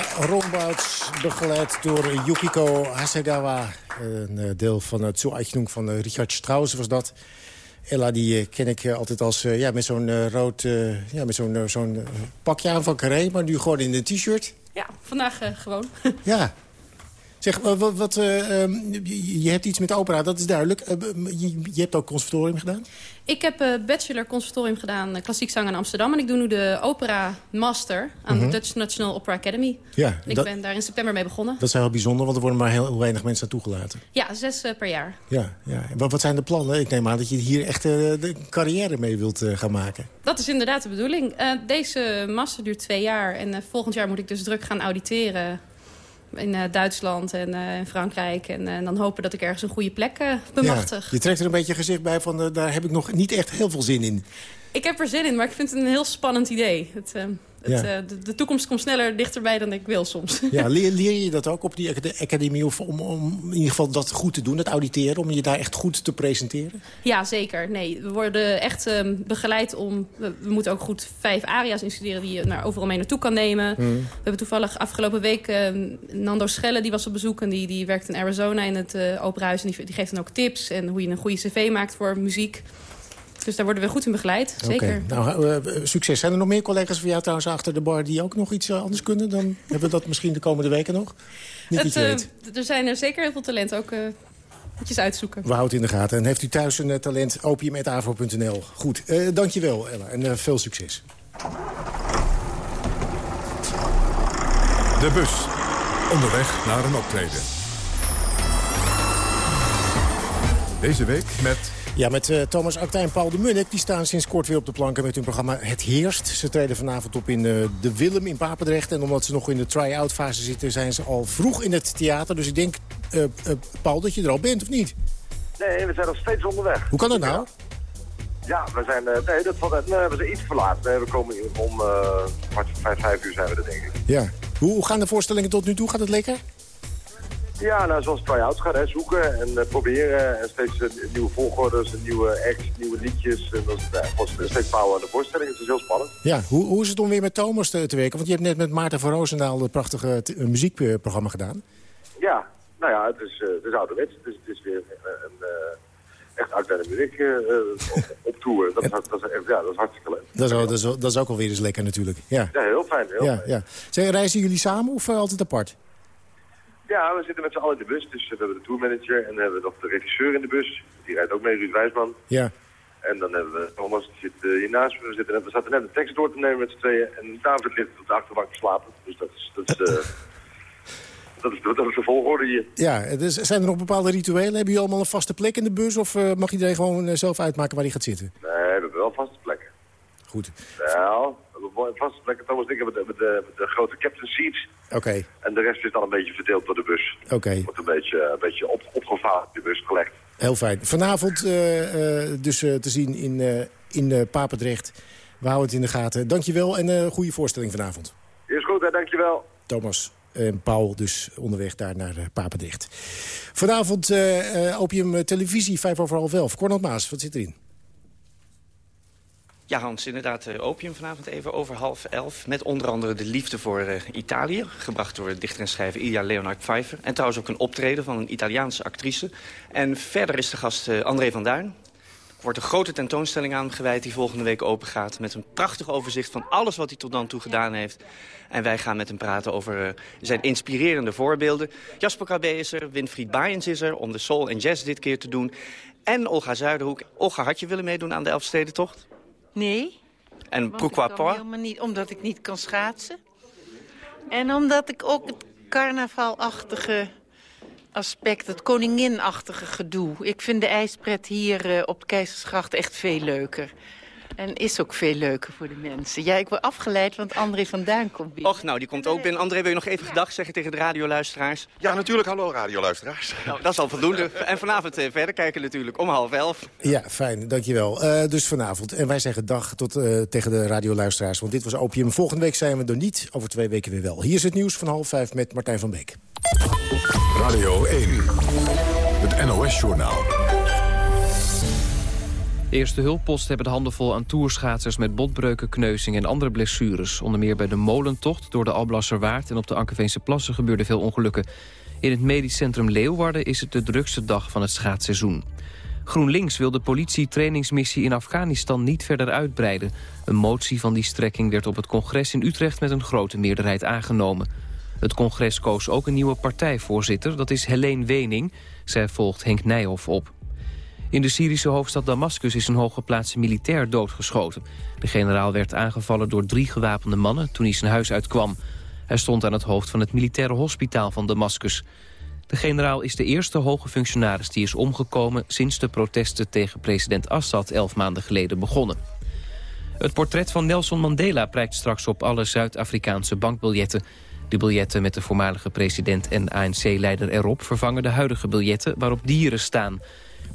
Rombouts, begeleid door Yukiko Hasegawa. Een eh, deel van het Zueichnung van eh, Richard Strauss was dat. Ella die eh, ken ik altijd als ja, met zo'n rood ja, met zo'n zo'n pakje aan van Carré... maar nu gewoon in een t-shirt. Ja, vandaag gewoon. ja, Zeg, wat, wat uh, je hebt iets met opera, dat is duidelijk. Uh, je, je, hebt ook conservatorium gedaan? Ik heb uh, bachelor conservatorium gedaan, klassiek zang in Amsterdam. En ik doe nu de opera master aan de mhm. Dutch National Opera Academy. Ja, en ik ben daar in september mee begonnen. Dat is heel bijzonder, want er worden maar heel, weinig mensen aan toegelaten. Ja, zes per jaar. Ja, ja. Wat, wat zijn de plannen? Ik neem aan dat je hier echt de carrière mee wilt gaan maken. Dat is inderdaad de bedoeling. deze master duurt twee jaar. En volgend jaar moet ik dus druk gaan auditeren in uh, Duitsland en uh, in Frankrijk. En uh, dan hopen dat ik ergens een goede plek bemachtig. Ja, je trekt er een beetje gezicht bij van daar heb ik nog niet echt heel veel zin in. Ik heb er zin in, maar ik vind het een heel spannend idee. Het, het, ja. de, de, toekomst komt sneller dichterbij dan ik wil soms. Ja, leer, leer je dat ook op die academie of om, om in ieder geval dat goed te doen, het auditeren, om je daar echt goed te presenteren? Ja, zeker. Nee, we worden echt um, begeleid om... We, we, moeten ook goed vijf aria's instuderen die je naar overal mee naartoe kan nemen. Mm. We hebben toevallig afgelopen week um, Nando Schelle, die was op bezoek en die, die werkt in Arizona in het uh, operahuis. En die, die geeft dan ook tips en hoe je een goede cv maakt voor muziek. Dus daar worden we goed in begeleid, zeker. Nou, uh, succes. Zijn er nog meer collega's van jou trouwens achter de bar... die ook nog iets uh, anders kunnen? Dan hebben we dat misschien de komende weken nog. Niet het, uh, er zijn er zeker heel veel talenten. Ook uitzoeken. We houden in de gaten. En heeft u thuis een talent, opium.avo.nl. Goed, dankjewel Ella. En veel succes. De bus. Onderweg naar een optreden. Deze week met ja, met uh, Thomas Acta en Paul de Munnik. Die staan sinds kort weer op de planken met hun programma Het Heerst. Ze treden vanavond op in uh, de Willem in Papendrecht. En omdat ze nog in de try-out fase zitten... zijn ze al vroeg in het theater. Dus ik denk, uh, Paul, dat je er al bent, of niet? Nee, we zijn nog steeds onderweg. Hoe kan dat nou? Ja, we zijn, nee, dat valt, nee, we zijn iets verlaat. we komen om kwart vijf, vijf uur zijn we er, denk ik. Ja. Hoe gaan de voorstellingen tot nu toe? Gaat het lekker? Ja, nou, zoals try-outs gaan, hè, zoeken en uh, proberen. En steeds uh, nieuwe volgordes, nieuwe acts, nieuwe liedjes. En dat is uh, steeds bouwen aan de voorstelling. Het is heel spannend. Ja, hoe, hoe is het om weer met Thomas te, te werken? Want je hebt net met Maarten van Roosendaal een prachtige muziekprogramma gedaan. Ja, nou ja, het is, het is ouderwets. Het is, het is weer een, echt uit de muziek op, op tour. Dat is, dat, is ja, dat is hartstikke leuk. Dat is, dat, is, dat is ook alweer eens lekker natuurlijk. Ja, ja heel fijn. Heel ja, fijn. Ja. Reizen jullie samen of altijd apart? Ja, we zitten met z'n allen in de bus. Dus we hebben de tourmanager en dan hebben we nog de regisseur in de bus. Die rijdt ook mee, Ruud Wijsman. Ja. En dan hebben we Thomas, die zit uh, hiernaast. We, zitten net, we zaten net een tekst door te nemen met z'n tweeën. En David ligt op de achterbank te slapen. Dus dat is... Dat is uh, Dat is, dat is de volgorde hier. Ja, dus zijn er nog bepaalde rituelen? Hebben jullie allemaal een vaste plek in de bus? Of uh, mag iedereen gewoon zelf uitmaken waar hij gaat zitten? Nee, we hebben wel vaste plekken. Goed. Nou, vaste plekken. Thomas en ik hebben de, de, de, grote captain seats. Oké. En de rest is dan een beetje verdeeld door de bus. Oké. Okay. Wordt een beetje, een beetje op, opgevaard, de bus gelegd. Heel fijn. Vanavond uh, uh, dus uh, te zien in, in Papendrecht. We houden het in de gaten. Dankjewel en een goede voorstelling vanavond. Is goed, hè? dankjewel. Thomas en Paul dus onderweg daar naar Papendrecht. Vanavond Opium Televisie, vijf over half elf. Cornel Maas, wat zit erin? Ja, Hans, inderdaad, uh, opium vanavond even over half elf. Met onder andere de liefde voor uh, Italië. Gebracht door dichter en schrijver Ilja Leonard Pfeiffer. En trouwens ook een optreden van een Italiaanse actrice. En verder is de gast uh, André van Duin. Er wordt een grote tentoonstelling aan gewijd die volgende week open gaat. Met een prachtig overzicht van alles wat hij tot dan toe gedaan heeft. En wij gaan met hem praten over zijn inspirerende voorbeelden. Jasper KB is er, Winfried Baaiens is er om de soul en jazz dit keer te doen. En Olga Zuiderhoek. Olga, had je willen meedoen aan de Elfstedentocht? Nee. En pourquoi pas? Helemaal niet, omdat ik niet kan schaatsen. En omdat ik ook het carnavalachtige aspect, het koninginachtige gedoe... ik vind de ijspret hier uh, op de Keizersgracht echt veel leuker. En is ook veel leuker voor de mensen. Ja, ik word afgeleid, want André van Duin komt binnen. Och, nou, die komt ook binnen. André, wil je nog even gedag zeggen tegen de radioluisteraars? Ja, natuurlijk. Hallo, radioluisteraars. Nou, dat is al voldoende. En vanavond uh, verder kijken natuurlijk, om half elf. Ja, fijn. Dankjewel. Uh, dus vanavond. En wij zeggen dag tot, uh, tegen de radioluisteraars. Want dit was Opium. Volgende week zijn we er niet. Over twee weken weer wel. Hier is het nieuws van half vijf met Martijn van Beek. Radio 1. Het NOS-journaal. De eerste hulpposten hebben de handen vol aan toerschaatsers met botbreuken, kneuzingen en andere blessures. Onder meer bij de molentocht door de Alblasserwaard en op de Ankeveense plassen gebeurden veel ongelukken. In het medisch centrum Leeuwarden is het de drukste dag van het schaatsseizoen. GroenLinks wil de politietrainingsmissie in Afghanistan niet verder uitbreiden. Een motie van die strekking werd op het congres in Utrecht met een grote meerderheid aangenomen. Het congres koos ook een nieuwe partijvoorzitter, dat is Helene Wening. Zij volgt Henk Nijhoff op. In de Syrische hoofdstad Damascus is een hooggeplaatste militair doodgeschoten. De generaal werd aangevallen door drie gewapende mannen toen hij zijn huis uitkwam. Hij stond aan het hoofd van het militaire hospitaal van Damascus. De generaal is de eerste hoge functionaris die is omgekomen... sinds de protesten tegen president Assad elf maanden geleden begonnen. Het portret van Nelson Mandela prijkt straks op alle Zuid-Afrikaanse bankbiljetten. De biljetten met de voormalige president en ANC-leider erop... vervangen de huidige biljetten waarop dieren staan.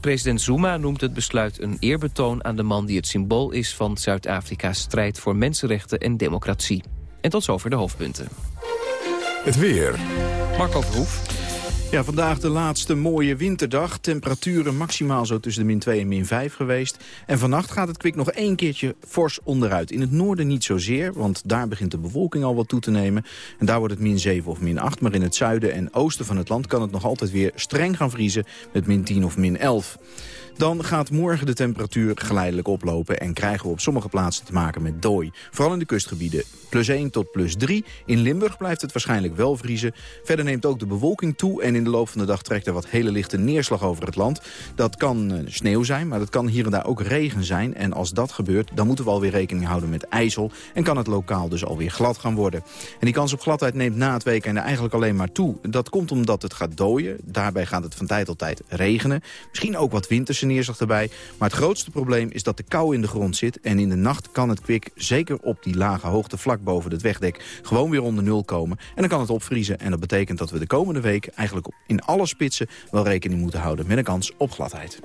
President Zuma noemt het besluit een eerbetoon aan de man... die het symbool is van Zuid-Afrika's strijd voor mensenrechten en democratie. En tot zover de hoofdpunten. Het weer. Marco Verhoef. Ja, vandaag de laatste mooie winterdag. Temperaturen maximaal zo tussen de min 2 en min 5 geweest. En vannacht gaat het kwik nog één keertje fors onderuit. In het noorden niet zozeer, want daar begint de bewolking al wat toe te nemen. En daar wordt het min 7 of min 8. Maar in het zuiden en oosten van het land kan het nog altijd weer streng gaan vriezen... met min 10 of min 11. Dan gaat morgen de temperatuur geleidelijk oplopen... en krijgen we op sommige plaatsen te maken met dooi. Vooral in de kustgebieden. Plus 1 tot plus 3. In Limburg blijft het waarschijnlijk wel vriezen. Verder neemt ook de bewolking toe... en in de loop van de dag trekt er wat hele lichte neerslag over het land. Dat kan uh, sneeuw zijn, maar dat kan hier en daar ook regen zijn. En als dat gebeurt, dan moeten we alweer rekening houden met ijzel... en kan het lokaal dus alweer glad gaan worden. En die kans op gladheid neemt na het weekende eigenlijk alleen maar toe. Dat komt omdat het gaat dooien. Daarbij gaat het van tijd tot tijd regenen. Misschien ook wat winterse neerslag erbij. Maar het grootste probleem is dat de kou in de grond zit... en in de nacht kan het kwik, zeker op die lage hoogte vlak boven het wegdek... gewoon weer onder nul komen. En dan kan het opvriezen. En dat betekent dat we de komende week eigenlijk in alle spitsen... wel rekening moeten houden met een kans op gladheid.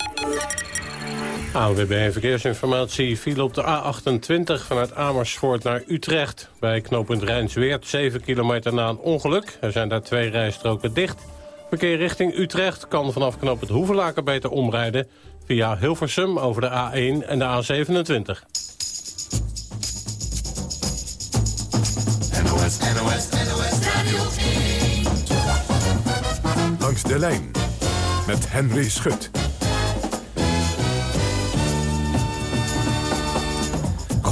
ANWB Verkeersinformatie viel op de A28 vanuit Amersfoort naar Utrecht. Bij knooppunt Rijnsweert, 7 kilometer na een ongeluk. Er zijn daar twee rijstroken dicht. Verkeer richting Utrecht kan vanaf knooppunt Hoevelaken beter omrijden... via Hilversum over de A1 en de A27. NOS, NOS, NOS Radio 1. Langs de lijn met Henry Schut.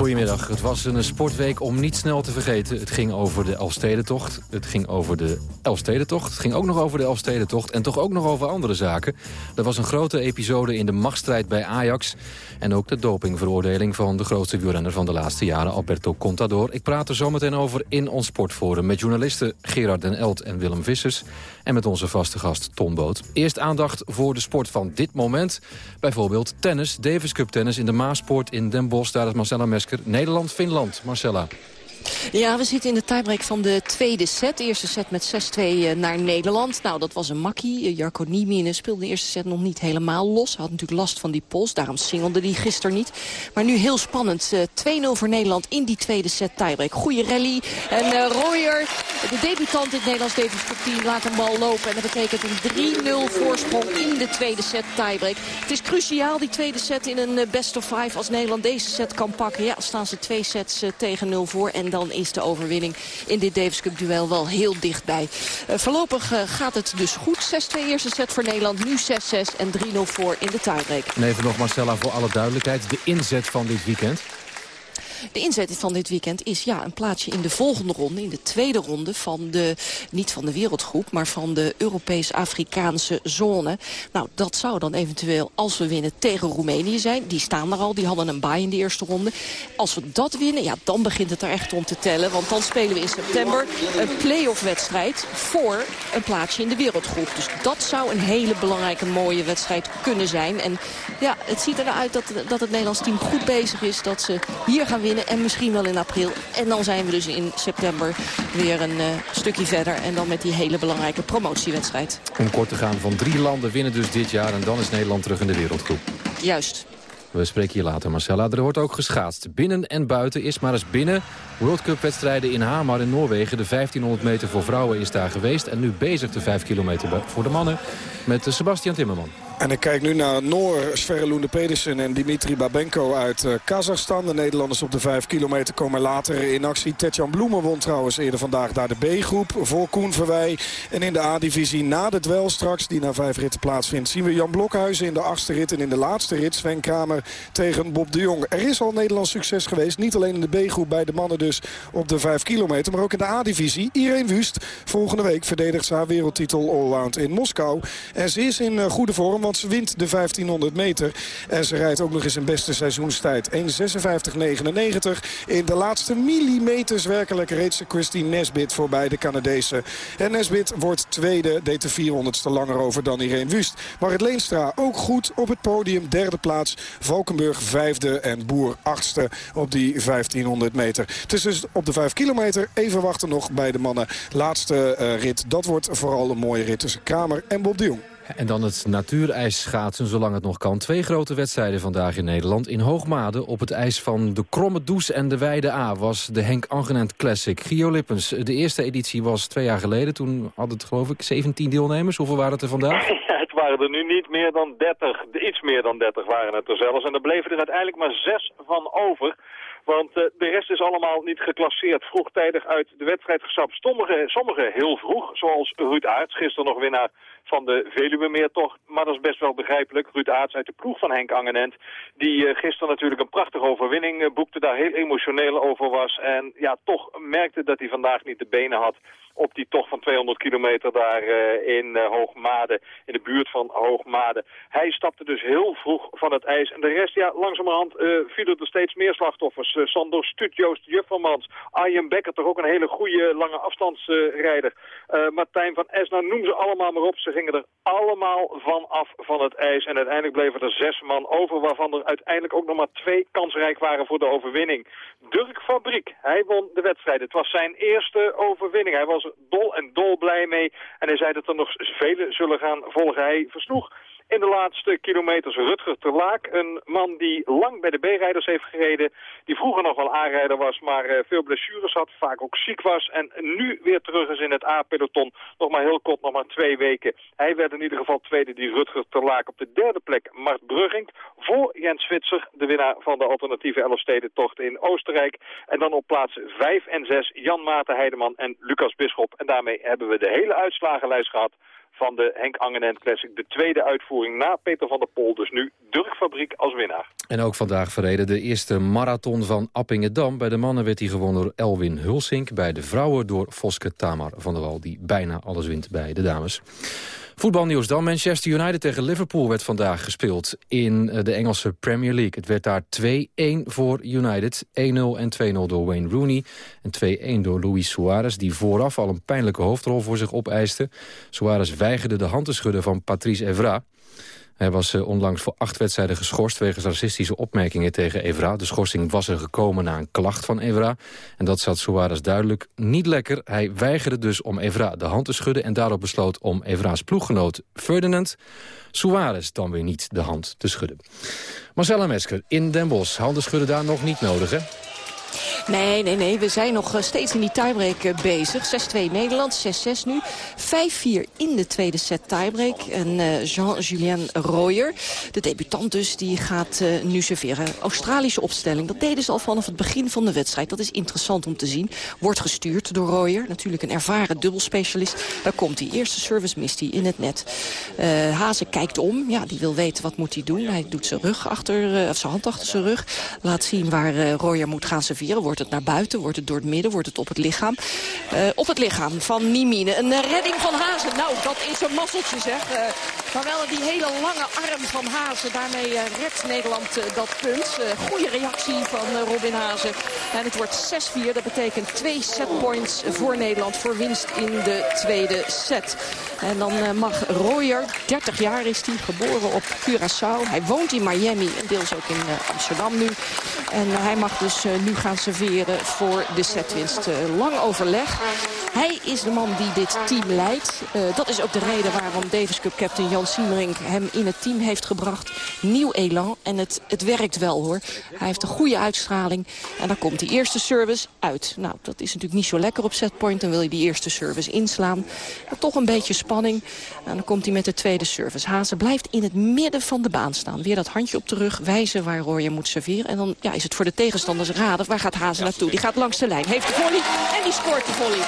Goedemiddag. Het was een sportweek om niet snel te vergeten. Het ging over de Elfstedentocht. Het ging over de Elfstedentocht. Het ging ook nog over de Elfstedentocht. En toch ook nog over andere zaken. Er was een grote episode in de machtsstrijd bij Ajax. En ook de dopingveroordeling van de grootste wielrenner van de laatste jaren, Alberto Contador. Ik praat er zometeen over in ons sportforum met journalisten Gerard den Elt en Willem Vissers. En met onze vaste gast Ton Boot. Eerst aandacht voor de sport van dit moment. Bijvoorbeeld tennis, Davis Cup tennis in de Maaspoort in Den Bosch. Daar is Marcella Mesker. Nederland-Finland. Marcella. Ja, we zitten in de tiebreak van de tweede set. Eerste set met 6-2 naar Nederland. Nou, dat was een makkie. Jarko Nieminen speelde de eerste set nog niet helemaal los. Had natuurlijk last van die pols. Daarom singelde hij gisteren niet. Maar nu heel spannend. 2-0 voor Nederland in die tweede set tiebreak. Goeie rally. En Royer, de debutant in het Nederlands team, laat een bal lopen. En dat betekent een 3-0 voorsprong in de tweede set tiebreak. Het is cruciaal, die tweede set in een best of five. Als Nederland deze set kan pakken, ja, staan ze twee sets tegen 0 voor. En dan is de overwinning in dit Davis Cup duel wel heel dichtbij. Uh, voorlopig gaat het dus goed. 6-2 eerste set voor Nederland, nu 6-6 en 3-0 voor in de tiebreak. En even nog Marcella voor alle duidelijkheid. De inzet van dit weekend. De inzet van dit weekend is ja, een plaatsje in de volgende ronde, in de tweede ronde van de, niet van de wereldgroep, maar van de Europees-Afrikaanse zone. Nou, dat zou dan eventueel, als we winnen, tegen Roemenië zijn. Die staan er al, die hadden een baai in de eerste ronde. Als we dat winnen, ja, dan begint het er echt om te tellen. Want dan spelen we in september een play-off wedstrijd voor een plaatsje in de wereldgroep. Dus dat zou een hele belangrijke, mooie wedstrijd kunnen zijn. En ja, het ziet eruit dat, dat het Nederlands team goed bezig is, dat ze hier gaan winnen en misschien wel in april. En dan zijn we dus in september weer een uh, stukje verder. En dan met die hele belangrijke promotiewedstrijd. Om kort te gaan van drie landen winnen dus dit jaar. En dan is Nederland terug in de wereldgroep. Juist. We spreken hier later, Marcella. Er wordt ook geschaatst. Binnen en buiten. Eerst maar eens binnen. World Cup wedstrijden in Hamar in Noorwegen. De 1500 meter voor vrouwen is daar geweest. En nu bezig de 5 kilometer voor de mannen. Met Sebastian Timmerman. En ik kijk nu naar Noor, Sverre Loende Pedersen en Dimitri Babenko uit uh, Kazachstan. De Nederlanders op de 5 kilometer komen later in actie. Tetjan Bloemen won trouwens eerder vandaag daar de B-groep voor Koen Verwij. En in de A-divisie na de dwel straks, die na vijf ritten plaatsvindt... zien we Jan Blokhuizen in de achtste rit en in de laatste rit Sven Kramer tegen Bob de Jong. Er is al Nederlands succes geweest. Niet alleen in de B-groep bij de mannen dus op de 5 kilometer... maar ook in de A-divisie. Irene Wust volgende week verdedigt ze haar wereldtitel allround in Moskou. En ze is in uh, goede vorm, ze wint de 1500 meter. En ze rijdt ook nog eens een beste seizoenstijd. 1.56.99. In de laatste millimeters werkelijk reed ze Christine Nesbit voorbij de Canadese. En Nesbit wordt tweede, deed de 400ste langer over dan Irene Wust. het Leenstra ook goed op het podium. Derde plaats, Valkenburg vijfde en Boer achtste op die 1500 meter. Het is dus op de 5 kilometer even wachten nog bij de mannen. Laatste uh, rit, dat wordt vooral een mooie rit tussen Kramer en Bob de. En dan het natuurijsschaatsen, zolang het nog kan. Twee grote wedstrijden vandaag in Nederland. In Hoogmade op het ijs van de Kromme Does en de Weide A... was de Henk Angenent Classic. Gio Lippens, de eerste editie was twee jaar geleden. Toen had het geloof ik 17 deelnemers. Hoeveel waren het er vandaag? Het waren er nu niet meer dan 30. Iets meer dan 30 waren het er zelfs. En er bleven er uiteindelijk maar zes van over... Want uh, de rest is allemaal niet geclasseerd. Vroegtijdig uit de wedstrijd gestapt. Sommige, sommige heel vroeg, zoals Ruud Aerts, gisteren nog winnaar van de Veluwe toch. Maar dat is best wel begrijpelijk. Ruud Aarts uit de ploeg van Henk Angenent. Die uh, gisteren natuurlijk een prachtige overwinning uh, boekte. Daar heel emotioneel over was. En ja, toch merkte dat hij vandaag niet de benen had op die tocht van 200 kilometer daar uh, in uh, Hoogmade, in de buurt van Hoogmade. Hij stapte dus heel vroeg van het ijs. En de rest, ja, langzamerhand uh, vielen er steeds meer slachtoffers. Sander Stut, Joost Juffermans, Arjen Becker, toch ook een hele goede lange afstandsrijder. Martijn van Esna, noem ze allemaal maar op. Ze gingen er allemaal van af van het ijs. En uiteindelijk bleven er zes man over, waarvan er uiteindelijk ook nog maar twee kansrijk waren voor de overwinning. Dirk Fabriek, hij won de wedstrijd. Het was zijn eerste overwinning. Hij was dol en dol blij mee. En hij zei dat er nog vele zullen gaan volgen. Hij versloeg in de laatste kilometers Rutger Terlaak. Een man die lang bij de B-rijders heeft gereden. Die vroeger nog wel aanrijder was, maar uh, veel blessures had. Vaak ook ziek was. En nu weer terug is in het A-peloton. Nog maar heel kort, nog maar twee weken. Hij werd in ieder geval tweede, die Rutger Terlaak. Op de derde plek Mart Brugging. Voor Jens Zwitser, de winnaar van de alternatieve Elfstedentocht in Oostenrijk. En dan op plaats 5 en 6 Jan Maarten Heideman en Lucas Bisschop. En daarmee hebben we de hele uitslagenlijst gehad van de Henk Angenent Classic. De tweede uitvoering na Peter van der Pol. Dus nu Durkfabriek als winnaar. En ook vandaag verreden de eerste marathon van Appingedam. Bij de mannen werd hij gewonnen door Elwin Hulsink. Bij de vrouwen door Voske Tamar van der Wal. Die bijna alles wint bij de dames. Voetbalnieuws dan. Manchester United tegen Liverpool werd vandaag gespeeld in eh, de Engelse Premier League. Het werd daar 2-1 voor United. 1-0 en 2-0 door Wayne Rooney. En 2-1 door Luis Suarez, die vooraf al een pijnlijke hoofdrol voor zich opeiste. Suarez weigerde de hand te schudden van Patrice Evra. Hij was uh, onlangs voor acht wedstrijden geschorst... wegens racistische opmerkingen tegen Evra. De schorsing was er gekomen na een klacht van Evra. En dat zat Suarez duidelijk niet lekker. Hij weigerde dus om Evra de hand te schudden... en daarop besloot om Evra's ploeggenoot Ferdinand... Suarez dan weer niet de hand te schudden. Marcella Mesker in Den Bosch. Handen schudden daar nog niet nodig, hè? Nee, nee, nee. We zijn nog eh, steeds in die tiebreak eh, bezig. 6-2 Nederland, 6-6 nu. 5-4 in de tweede set tiebreak. En uh, Jean-Julien Royer, de debutant dus, die gaat uh, nu serveren. Australische opstelling, dat deden ze al vanaf het begin van de wedstrijd. Dat is interessant om te zien. Wordt gestuurd door Royer, natuurlijk een ervaren dubbelspecialist. Daar komt hij. Eerste service mist hij in het net. Uh, Hazen kijkt om. Ja, die wil weten wat moet hij doen. Hij doet zijn, rug achter, of zijn hand achter zijn rug. Laat zien waar Royer moet gaan serveren. Wordt het naar buiten? Wordt het door het midden? Wordt het op het lichaam? Uh, op het lichaam van Nimine. Een uh, redding van Hazen. Nou, dat is een mazzeltje zeg. Uh, maar wel die hele lange arm van Hazen. Daarmee redt Nederland dat punt. goede reactie van Robin Hazen. En het wordt 6-4. Dat betekent twee setpoints voor Nederland. Voor winst in de tweede set. En dan mag Royer, 30 jaar is hij, geboren op Curaçao. Hij woont in Miami en deels ook in Amsterdam nu. En hij mag dus nu gaan serveren voor de setwinst. Uh, lang overleg. Hij is de man die dit team leidt. Uh, dat is ook de reden waarom Davis Cup captain Jan Siemerink hem in het team heeft gebracht. Nieuw elan en het, het werkt wel hoor. Hij heeft een goede uitstraling en dan komt die eerste service uit. Nou, dat is natuurlijk niet zo lekker op setpoint. Dan wil je die eerste service inslaan. Maar toch een beetje spanning. En dan komt hij met de tweede service. Hazen blijft in het midden van de baan staan. Weer dat handje op de rug wijzen waar Royer moet serveren. En dan ja, is het voor de tegenstanders raden. Waar gaat Hazen naartoe? Die gaat langs de lijn. Heeft de volley en die scoort de volley.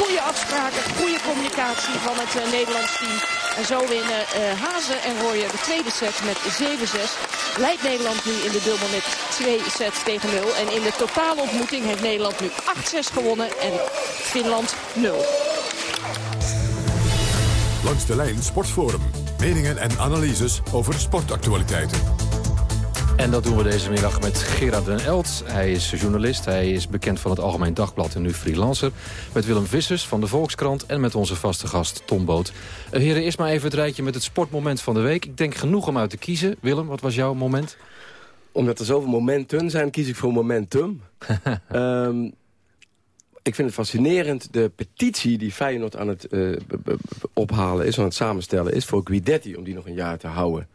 Goede afspraken, goede communicatie van het uh, Nederlands team. En zo winnen uh, Hazen en Royer de tweede set met 7-6. Leidt Nederland nu in de dubbel met 2 sets tegen 0. En in de totale ontmoeting heeft Nederland nu 8-6 gewonnen en Finland 0. Langs de lijn Sportforum. Meningen en analyses over sportactualiteiten. En dat doen we deze middag met Gerard den Elt. Hij is journalist, hij is bekend van het Algemeen Dagblad en nu freelancer. Met Willem Vissers van de Volkskrant en met onze vaste gast Tom Boot. Uh, heren, eerst maar even het rijtje met het sportmoment van de week. Ik denk genoeg om uit te kiezen. Willem, wat was jouw moment? Omdat er zoveel momenten zijn, kies ik voor momentum. um, ik vind het fascinerend, de petitie die Feyenoord aan het uh, ophalen is... aan het samenstellen is voor Guidetti, om die nog een jaar te houden.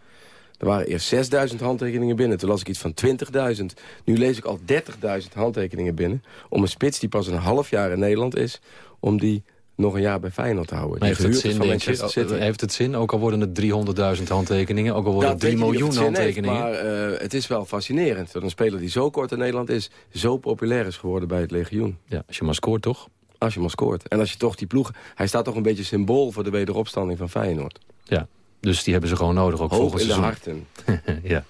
Er waren eerst 6.000 handtekeningen binnen. Toen las ik iets van 20.000. Nu lees ik al 30.000 handtekeningen binnen... om een spits die pas een half jaar in Nederland is... om die nog een jaar bij Feyenoord te houden. Heeft het, zin, je, heeft het zin, ook al worden het 300.000 handtekeningen... ook al worden het 3 miljoen handtekeningen? Heeft, maar uh, het is wel fascinerend dat een speler die zo kort in Nederland is... zo populair is geworden bij het legioen. Ja, als je maar scoort, toch? Als je maar scoort. En als je toch die ploeg... Hij staat toch een beetje symbool voor de wederopstanding van Feyenoord. Ja, dus die hebben ze gewoon nodig, ook Hoog volgens in de harten. ja.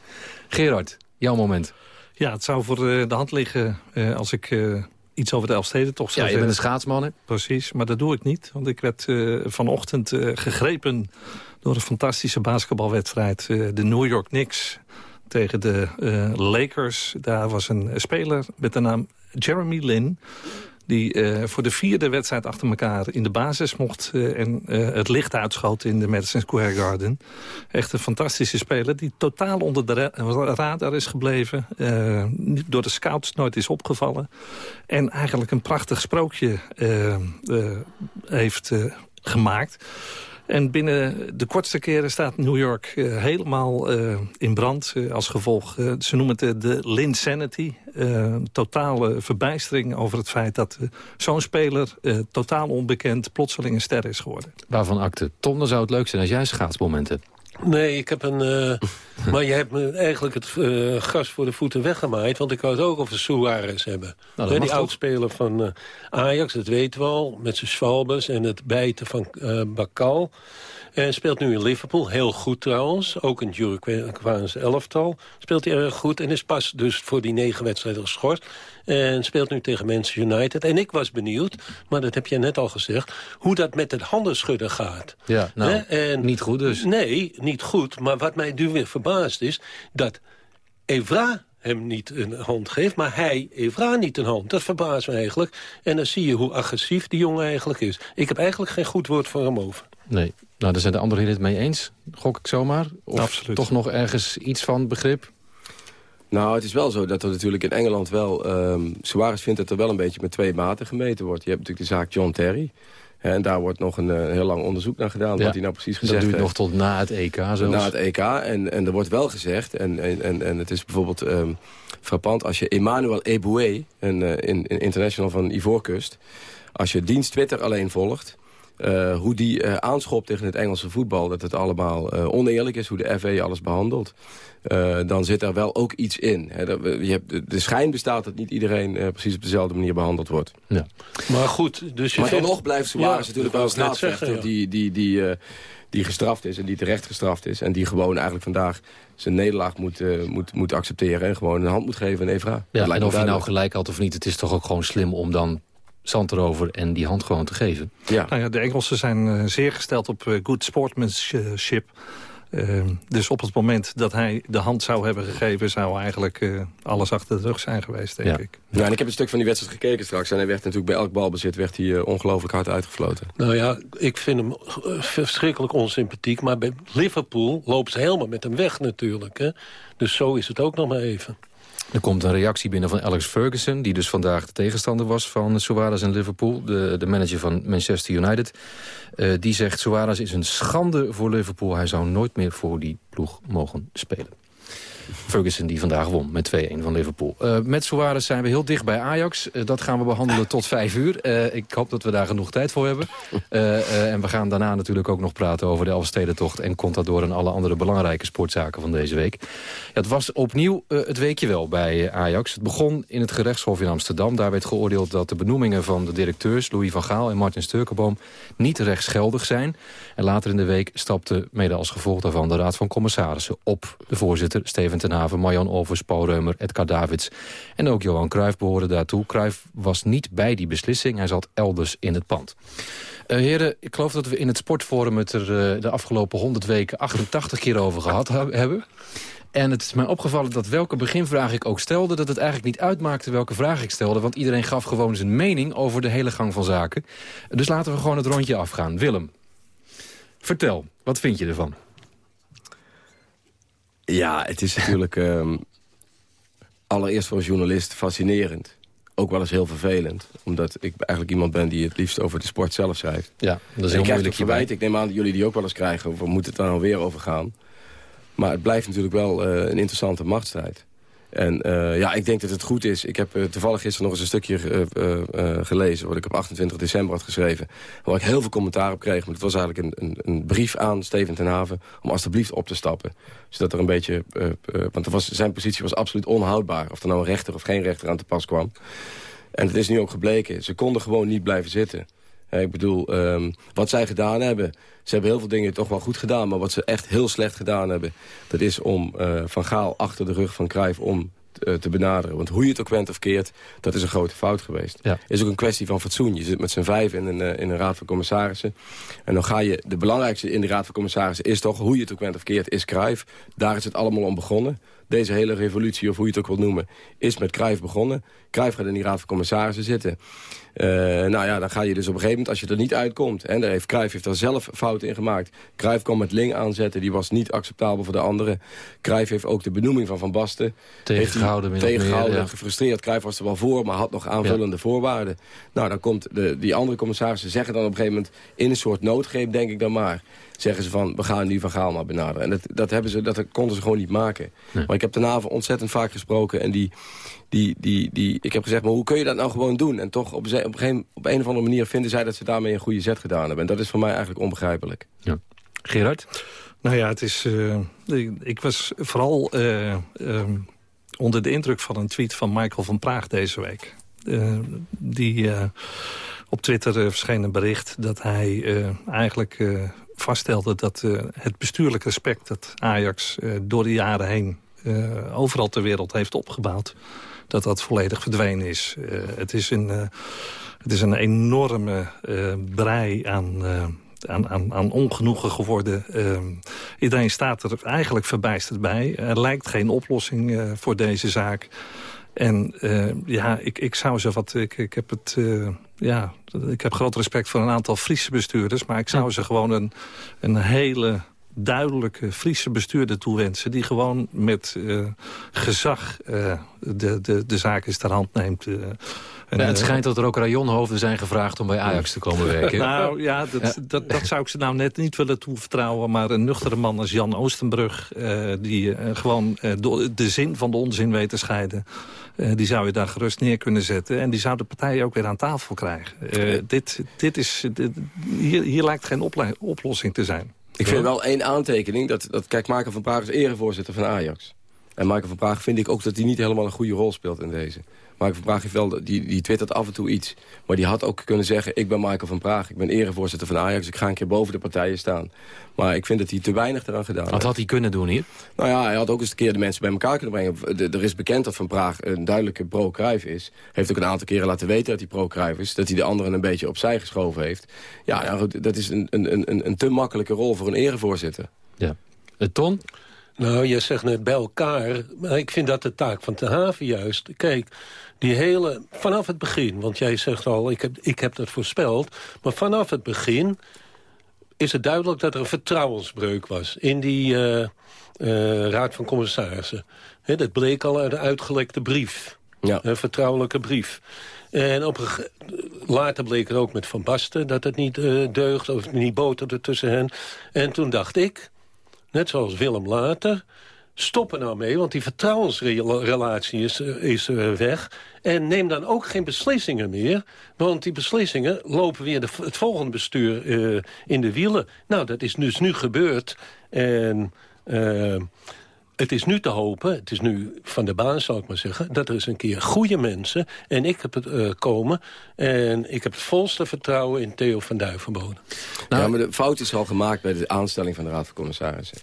Gerard, jouw moment. Ja, het zou voor uh, de hand liggen uh, als ik... Uh, iets over de Elfstedentocht zou Ja, je bent een schaatsman, hè? Precies, maar dat doe ik niet. Want ik werd uh, vanochtend uh, gegrepen door een fantastische basketbalwedstrijd. Uh, de New York Knicks tegen de Lakers. Daar was een speler met de naam Jeremy Lin die uh, voor de vierde wedstrijd achter elkaar in de basis mocht... Uh, en uh, het licht uitschoot in de Madison Square Garden. Echt een fantastische speler die totaal onder de ra radar is gebleven. door de scouts nooit is opgevallen. En eigenlijk een prachtig sprookje heeft gemaakt... En binnen de kortste keren staat New York uh, helemaal uh, in brand uh, als gevolg. ze noemen het de Linsanity. totale verbijstering over het feit dat zo'n speler... totaal onbekend plotseling een ster is geworden. Waarvan akte? Tom, dan zou het leuk zijn als jij schaatsmomenten. Nee, ik heb een... Uh, maar je hebt me eigenlijk het uh, gras voor de voeten weggemaaid. Want ik wou het ook over Suarez hebben. Nou, die oudspeler van uh, Ajax, dat weten we al. Met zijn zwalbes en het bijten van Bakal. En speelt nu in Liverpool, heel goed trouwens. Ook in het elftal speelt hij erg goed. En is pas dus voor die negen wedstrijden geschorst. En speelt nu tegen Manchester United. En ik was benieuwd, maar dat heb jij net al gezegd... hoe dat met het handenschudden gaat. Ja, nou, en, niet goed dus. Nee, niet goed. Maar wat mij nu weer verbaast is... dat Evra hem niet een hand geeft, maar hij Evra niet een hand. Dat verbaast me eigenlijk. En dan zie je hoe agressief die jongen eigenlijk is. Ik heb eigenlijk geen goed woord voor hem over. Nee, nou, daar zijn de anderen het mee eens, gok ik zomaar. Of Absoluut. toch nog ergens iets van begrip? Nou, het is wel zo dat er natuurlijk in Engeland wel... Um, Suarez vindt dat er wel een beetje met twee maten gemeten wordt. Je hebt natuurlijk de zaak John Terry. En daar wordt nog een uh, heel lang onderzoek naar gedaan. Ja, wat hij nou precies gezegd Dat duurt heeft. nog tot na het EK zelfs. Na het EK. En, en er wordt wel gezegd, en, en, en het is bijvoorbeeld um, frappant... als je Emmanuel Eboué, een, uh, in, in international van Ivoorkust... als je dienst Twitter alleen volgt... Uh, hoe die uh, aanschopt tegen het Engelse voetbal... dat het allemaal uh, oneerlijk is, hoe de FA alles behandelt... dan zit er wel ook iets in. Hè. Dat, je hebt, de, de schijn bestaat dat niet iedereen precies op dezelfde manier behandeld wordt. Ja. Maar goed, dus je Maar vindt... dan nog blijft Suarez Ja, natuurlijk wel een ja. die, die, die, die gestraft is en die terecht gestraft is... en die gewoon eigenlijk vandaag zijn nederlaag moet, moet, moet accepteren... en gewoon een hand moet geven aan Evra. Ja, en of hij nou gelijk had of niet, het is toch ook gewoon slim om dan zand erover en die hand gewoon te geven. Ja. Nou ja, de Engelsen zijn uh, zeer gesteld op uh, good sportsmanship. Uh, dus op het moment dat hij de hand zou hebben gegeven... zou eigenlijk alles achter de rug zijn geweest, denk ja. ik. Ja, en ik heb een stuk van die wedstrijd gekeken straks... en hij werd natuurlijk bij elk balbezit werd hij, ongelooflijk hard uitgefloten. Nou ja, ik vind hem verschrikkelijk onsympathiek... maar bij Liverpool loopt ze helemaal met hem weg natuurlijk. Hè? Dus zo is het ook nog maar even. Er komt een reactie binnen van Alex Ferguson... die dus vandaag de tegenstander was van Suarez en Liverpool. De, de manager van Manchester United. Uh, die zegt Suarez is een schande voor Liverpool. Hij zou nooit meer voor die ploeg mogen spelen. Ferguson die vandaag won met 2-1 van Liverpool. Uh, met Suarez zijn we heel dicht bij Ajax. Uh, dat gaan we behandelen tot 5 uur. Uh, ik hoop dat we daar genoeg tijd voor hebben. en we gaan daarna natuurlijk ook nog praten over de Elfstedentocht... en Contador en alle andere belangrijke sportzaken van deze week. Ja, het was opnieuw het weekje wel bij Ajax. Het begon in het gerechtshof in Amsterdam. Daar werd geoordeeld dat de benoemingen van de directeurs... Louis van Gaal en Martin Sturkenboom niet rechtsgeldig zijn. En later in de week stapte mede als gevolg daarvan... de Raad van Commissarissen op de voorzitter Steven ten Haven, Marjan Overs, Paul Reumer, Edgar Davids. En ook Johan Cruijff behoorde daartoe. Cruijff was niet bij die beslissing. Hij zat elders in het pand. Uh, heren, ik geloof dat we in het sportforum het er uh, de afgelopen 100 weken 88 keer over gehad hebben. En het is mij opgevallen dat welke beginvraag ik ook stelde... dat het eigenlijk niet uitmaakte welke vraag ik stelde... want iedereen gaf gewoon zijn mening over de hele gang van zaken. Dus laten we gewoon het rondje afgaan. Willem, vertel, wat vind je ervan? Ja, het is natuurlijk um, allereerst voor een journalist fascinerend. Ook wel eens heel vervelend. Omdat ik eigenlijk iemand ben die het liefst over de sport zelf schrijft. Ja, dat is heel moeilijk verwijt. Ik neem aan dat jullie die ook wel eens krijgen. Of moet het daar alweer over gaan? Maar het blijft natuurlijk wel uh, een interessante machtsstrijd. En uh, ja, ik denk dat het goed is. Ik heb uh, toevallig gisteren nog eens een stukje uh, gelezen... wat ik op 28 december had geschreven. Waar ik heel veel commentaar op kreeg. Maar het was eigenlijk een, een, een brief aan Steven ten Haven... om alstublieft op te stappen. Zodat er een beetje... want was, zijn positie was absoluut onhoudbaar. Of er nou een rechter of geen rechter aan te pas kwam. En het is nu ook gebleken. Ze konden gewoon niet blijven zitten. Ik bedoel, um, wat zij gedaan hebben... Ze hebben heel veel dingen toch wel goed gedaan. Maar wat ze echt heel slecht gedaan hebben... dat is om uh, Van Gaal achter de rug van Cruijff om te benaderen. Want hoe je het ook went of keert, dat is een grote fout geweest. Het is ook een kwestie van fatsoen. Je zit met z'n vijf in een, uh, in een raad van commissarissen. En dan ga je, de belangrijkste in de raad van commissarissen is toch... hoe je het ook went of keert, is Cruijff. Daar is het allemaal om begonnen. Deze hele revolutie, of hoe je het ook wilt noemen, is met Cruijff begonnen. Cruijff gaat in die raad van commissarissen zitten. Uh, nou ja, dan ga je dus op een gegeven moment, als je er niet uitkomt... en daar heeft Cruijff heeft er zelf fouten in gemaakt. Cruijff kwam met Ling aanzetten, die was niet acceptabel voor de anderen. Cruijff heeft ook de benoeming van Van Basten... Tegengehouden, tegengehouden meer, ja. gefrustreerd. Cruijff was er wel voor, maar had nog aanvullende ja. voorwaarden. Nou, dan komt de, die andere commissarissen zeggen dan op een gegeven moment... in een soort noodgreep, denk ik dan maar zeggen ze van, we gaan nu Van Gaal maar benaderen. En dat, dat, hebben ze, dat konden ze gewoon niet maken. Nee. Maar ik heb daarna ontzettend vaak gesproken en die, die, die, die, ik heb gezegd, maar hoe kun je dat nou gewoon doen? En toch op, op, een, op een of andere manier vinden zij dat ze daarmee een goede zet gedaan hebben. En dat is voor mij eigenlijk onbegrijpelijk. Ja. Gerard? Nou ja, het is, uh, ik, ik, was vooral uh, um, onder de indruk van een tweet van Michael van Praag deze week. Uh, die op Twitter verscheen een bericht dat hij eigenlijk vaststelde dat het bestuurlijk respect dat Ajax door de jaren heen overal ter wereld heeft opgebouwd dat dat volledig verdwenen is. Het, is een, het is een enorme uh, brei aan, aan, aan, aan, ongenoegen geworden. iedereen staat er eigenlijk verbijsterd bij. Er lijkt geen oplossing voor deze zaak. En ja, ik, ik zou ze wat... Ik, ik heb het... ja, ik heb groot respect voor een aantal Friese bestuurders... maar ik zou ze gewoon een, een hele duidelijke Friese bestuurder toewensen... die gewoon met uh, gezag uh, de, de, de zaak eens ter hand neemt. Uh, en, ja, het schijnt dat er ook rajonhoofden zijn gevraagd om bij Ajax te komen werken. nou ja, dat. Dat, dat zou ik ze nou net niet willen toevertrouwen. Maar een nuchtere man als Jan Oostenbrug... die gewoon de zin van de onzin weet te scheiden... die zou je daar gerust neer kunnen zetten. En die zou de partijen ook weer aan tafel krijgen. dit, dit is, dit, hier, hier lijkt geen oplossing te zijn. Ik vind wel één aantekening. Dat, dat, kijk, Marco van Praag is erevoorzitter van Ajax. En Marco van Praag vind ik ook dat hij niet helemaal een goede rol speelt in deze. Michael van Praag heeft wel, die, die twittert af en toe iets. Maar die had ook kunnen zeggen, ik ben Michael van Praag. Ik ben erevoorzitter van Ajax. Ik ga een keer boven de partijen staan. Maar ik vind dat hij te weinig eraan gedaan heeft. Wat had hij kunnen doen hier? Nou ja, hij had ook eens een keer de mensen bij elkaar kunnen brengen. er is bekend dat Van Praag een duidelijke pro-Cruijff is. Heeft ook een aantal keren laten weten dat hij pro-Cruijff is. Dat hij de anderen een beetje opzij geschoven heeft. Ja, ja dat is een, een, een, een te makkelijke rol voor een erevoorzitter. Ja. Uh, Ton? Nou, je zegt net bij elkaar. Maar ik vind dat de taak van Te Haven juist. Kijk, die hele, vanaf het begin, want jij zegt al, ik heb, ik heb dat voorspeld... maar vanaf het begin is het duidelijk dat er een vertrouwensbreuk was in die uh, uh, Raad van Commissarissen. He, dat bleek al uit een uitgelekte brief. Ja. Een vertrouwelijke brief. En op een, later bleek het ook met Van Basten dat het niet uh, deugt... of niet boterde tussen hen. En toen dacht ik, net zoals Willem later... stop er nou mee, want die vertrouwensrelatie is, is uh, weg. En neem dan ook geen beslissingen meer. Want die beslissingen lopen weer het volgende bestuur uh, in de wielen. Nou, dat is dus nu gebeurd. En... Het is nu te hopen, het is nu van de baan zal ik maar zeggen... dat er eens een keer goede mensen, en ik heb het komen... en ik heb het volste vertrouwen in Theo van Duivenbode. Nou, ja, maar de fout is al gemaakt bij de aanstelling van de Raad van Commissarissen.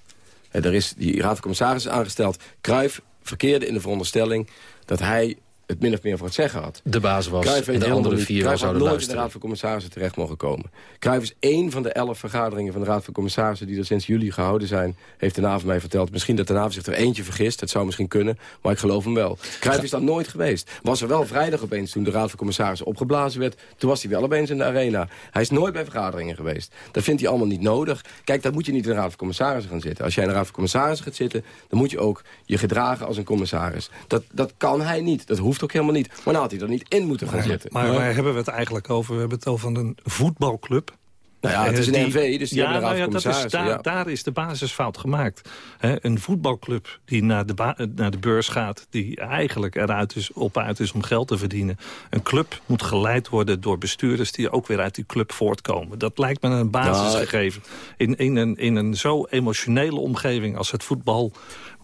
Er is die Raad van Commissarissen aangesteld. Cruijff verkeerde in de veronderstelling dat hij het min of meer voor het zeggen had. De baas was en de andere vier Cruijff zouden nooit luisteren. in de Raad van Commissarissen terecht mogen komen. Cruijff is één van de elf vergaderingen van de Raad van Commissarissen... die er sinds juli gehouden zijn, heeft de NAVO mij verteld. Misschien dat de NAVO zich er eentje vergist, dat zou misschien kunnen... maar ik geloof hem wel. Cruijff is dat nooit geweest. Was er wel vrijdag opeens toen de Raad van Commissarissen opgeblazen werd... toen was hij wel opeens in de arena. Hij is nooit bij vergaderingen geweest. Dat vindt hij allemaal niet nodig. Kijk, dan moet je niet in de Raad van Commissarissen gaan zitten. Als jij in de Raad van Commissarissen gaat zitten... dan moet je ook je gedragen als een commissaris. Dat, dat kan hij niet. Dat hoeft ook helemaal niet. Maar had hij er niet in moeten gaan zitten. Maar waar hebben we het eigenlijk over? We hebben het over een voetbalclub. Nou ja, het is een die, NV, dus die ja, hebben nou ja, dat is, daar, ja. daar is de basisfout gemaakt. He, een voetbalclub die naar de, ba- naar de beurs gaat... die eigenlijk eruit is, op uit is om geld te verdienen. Een club moet geleid worden door bestuurders... die ook weer uit die club voortkomen. Dat lijkt me een basisgegeven. In, in, een, in een zo emotionele omgeving als het voetbal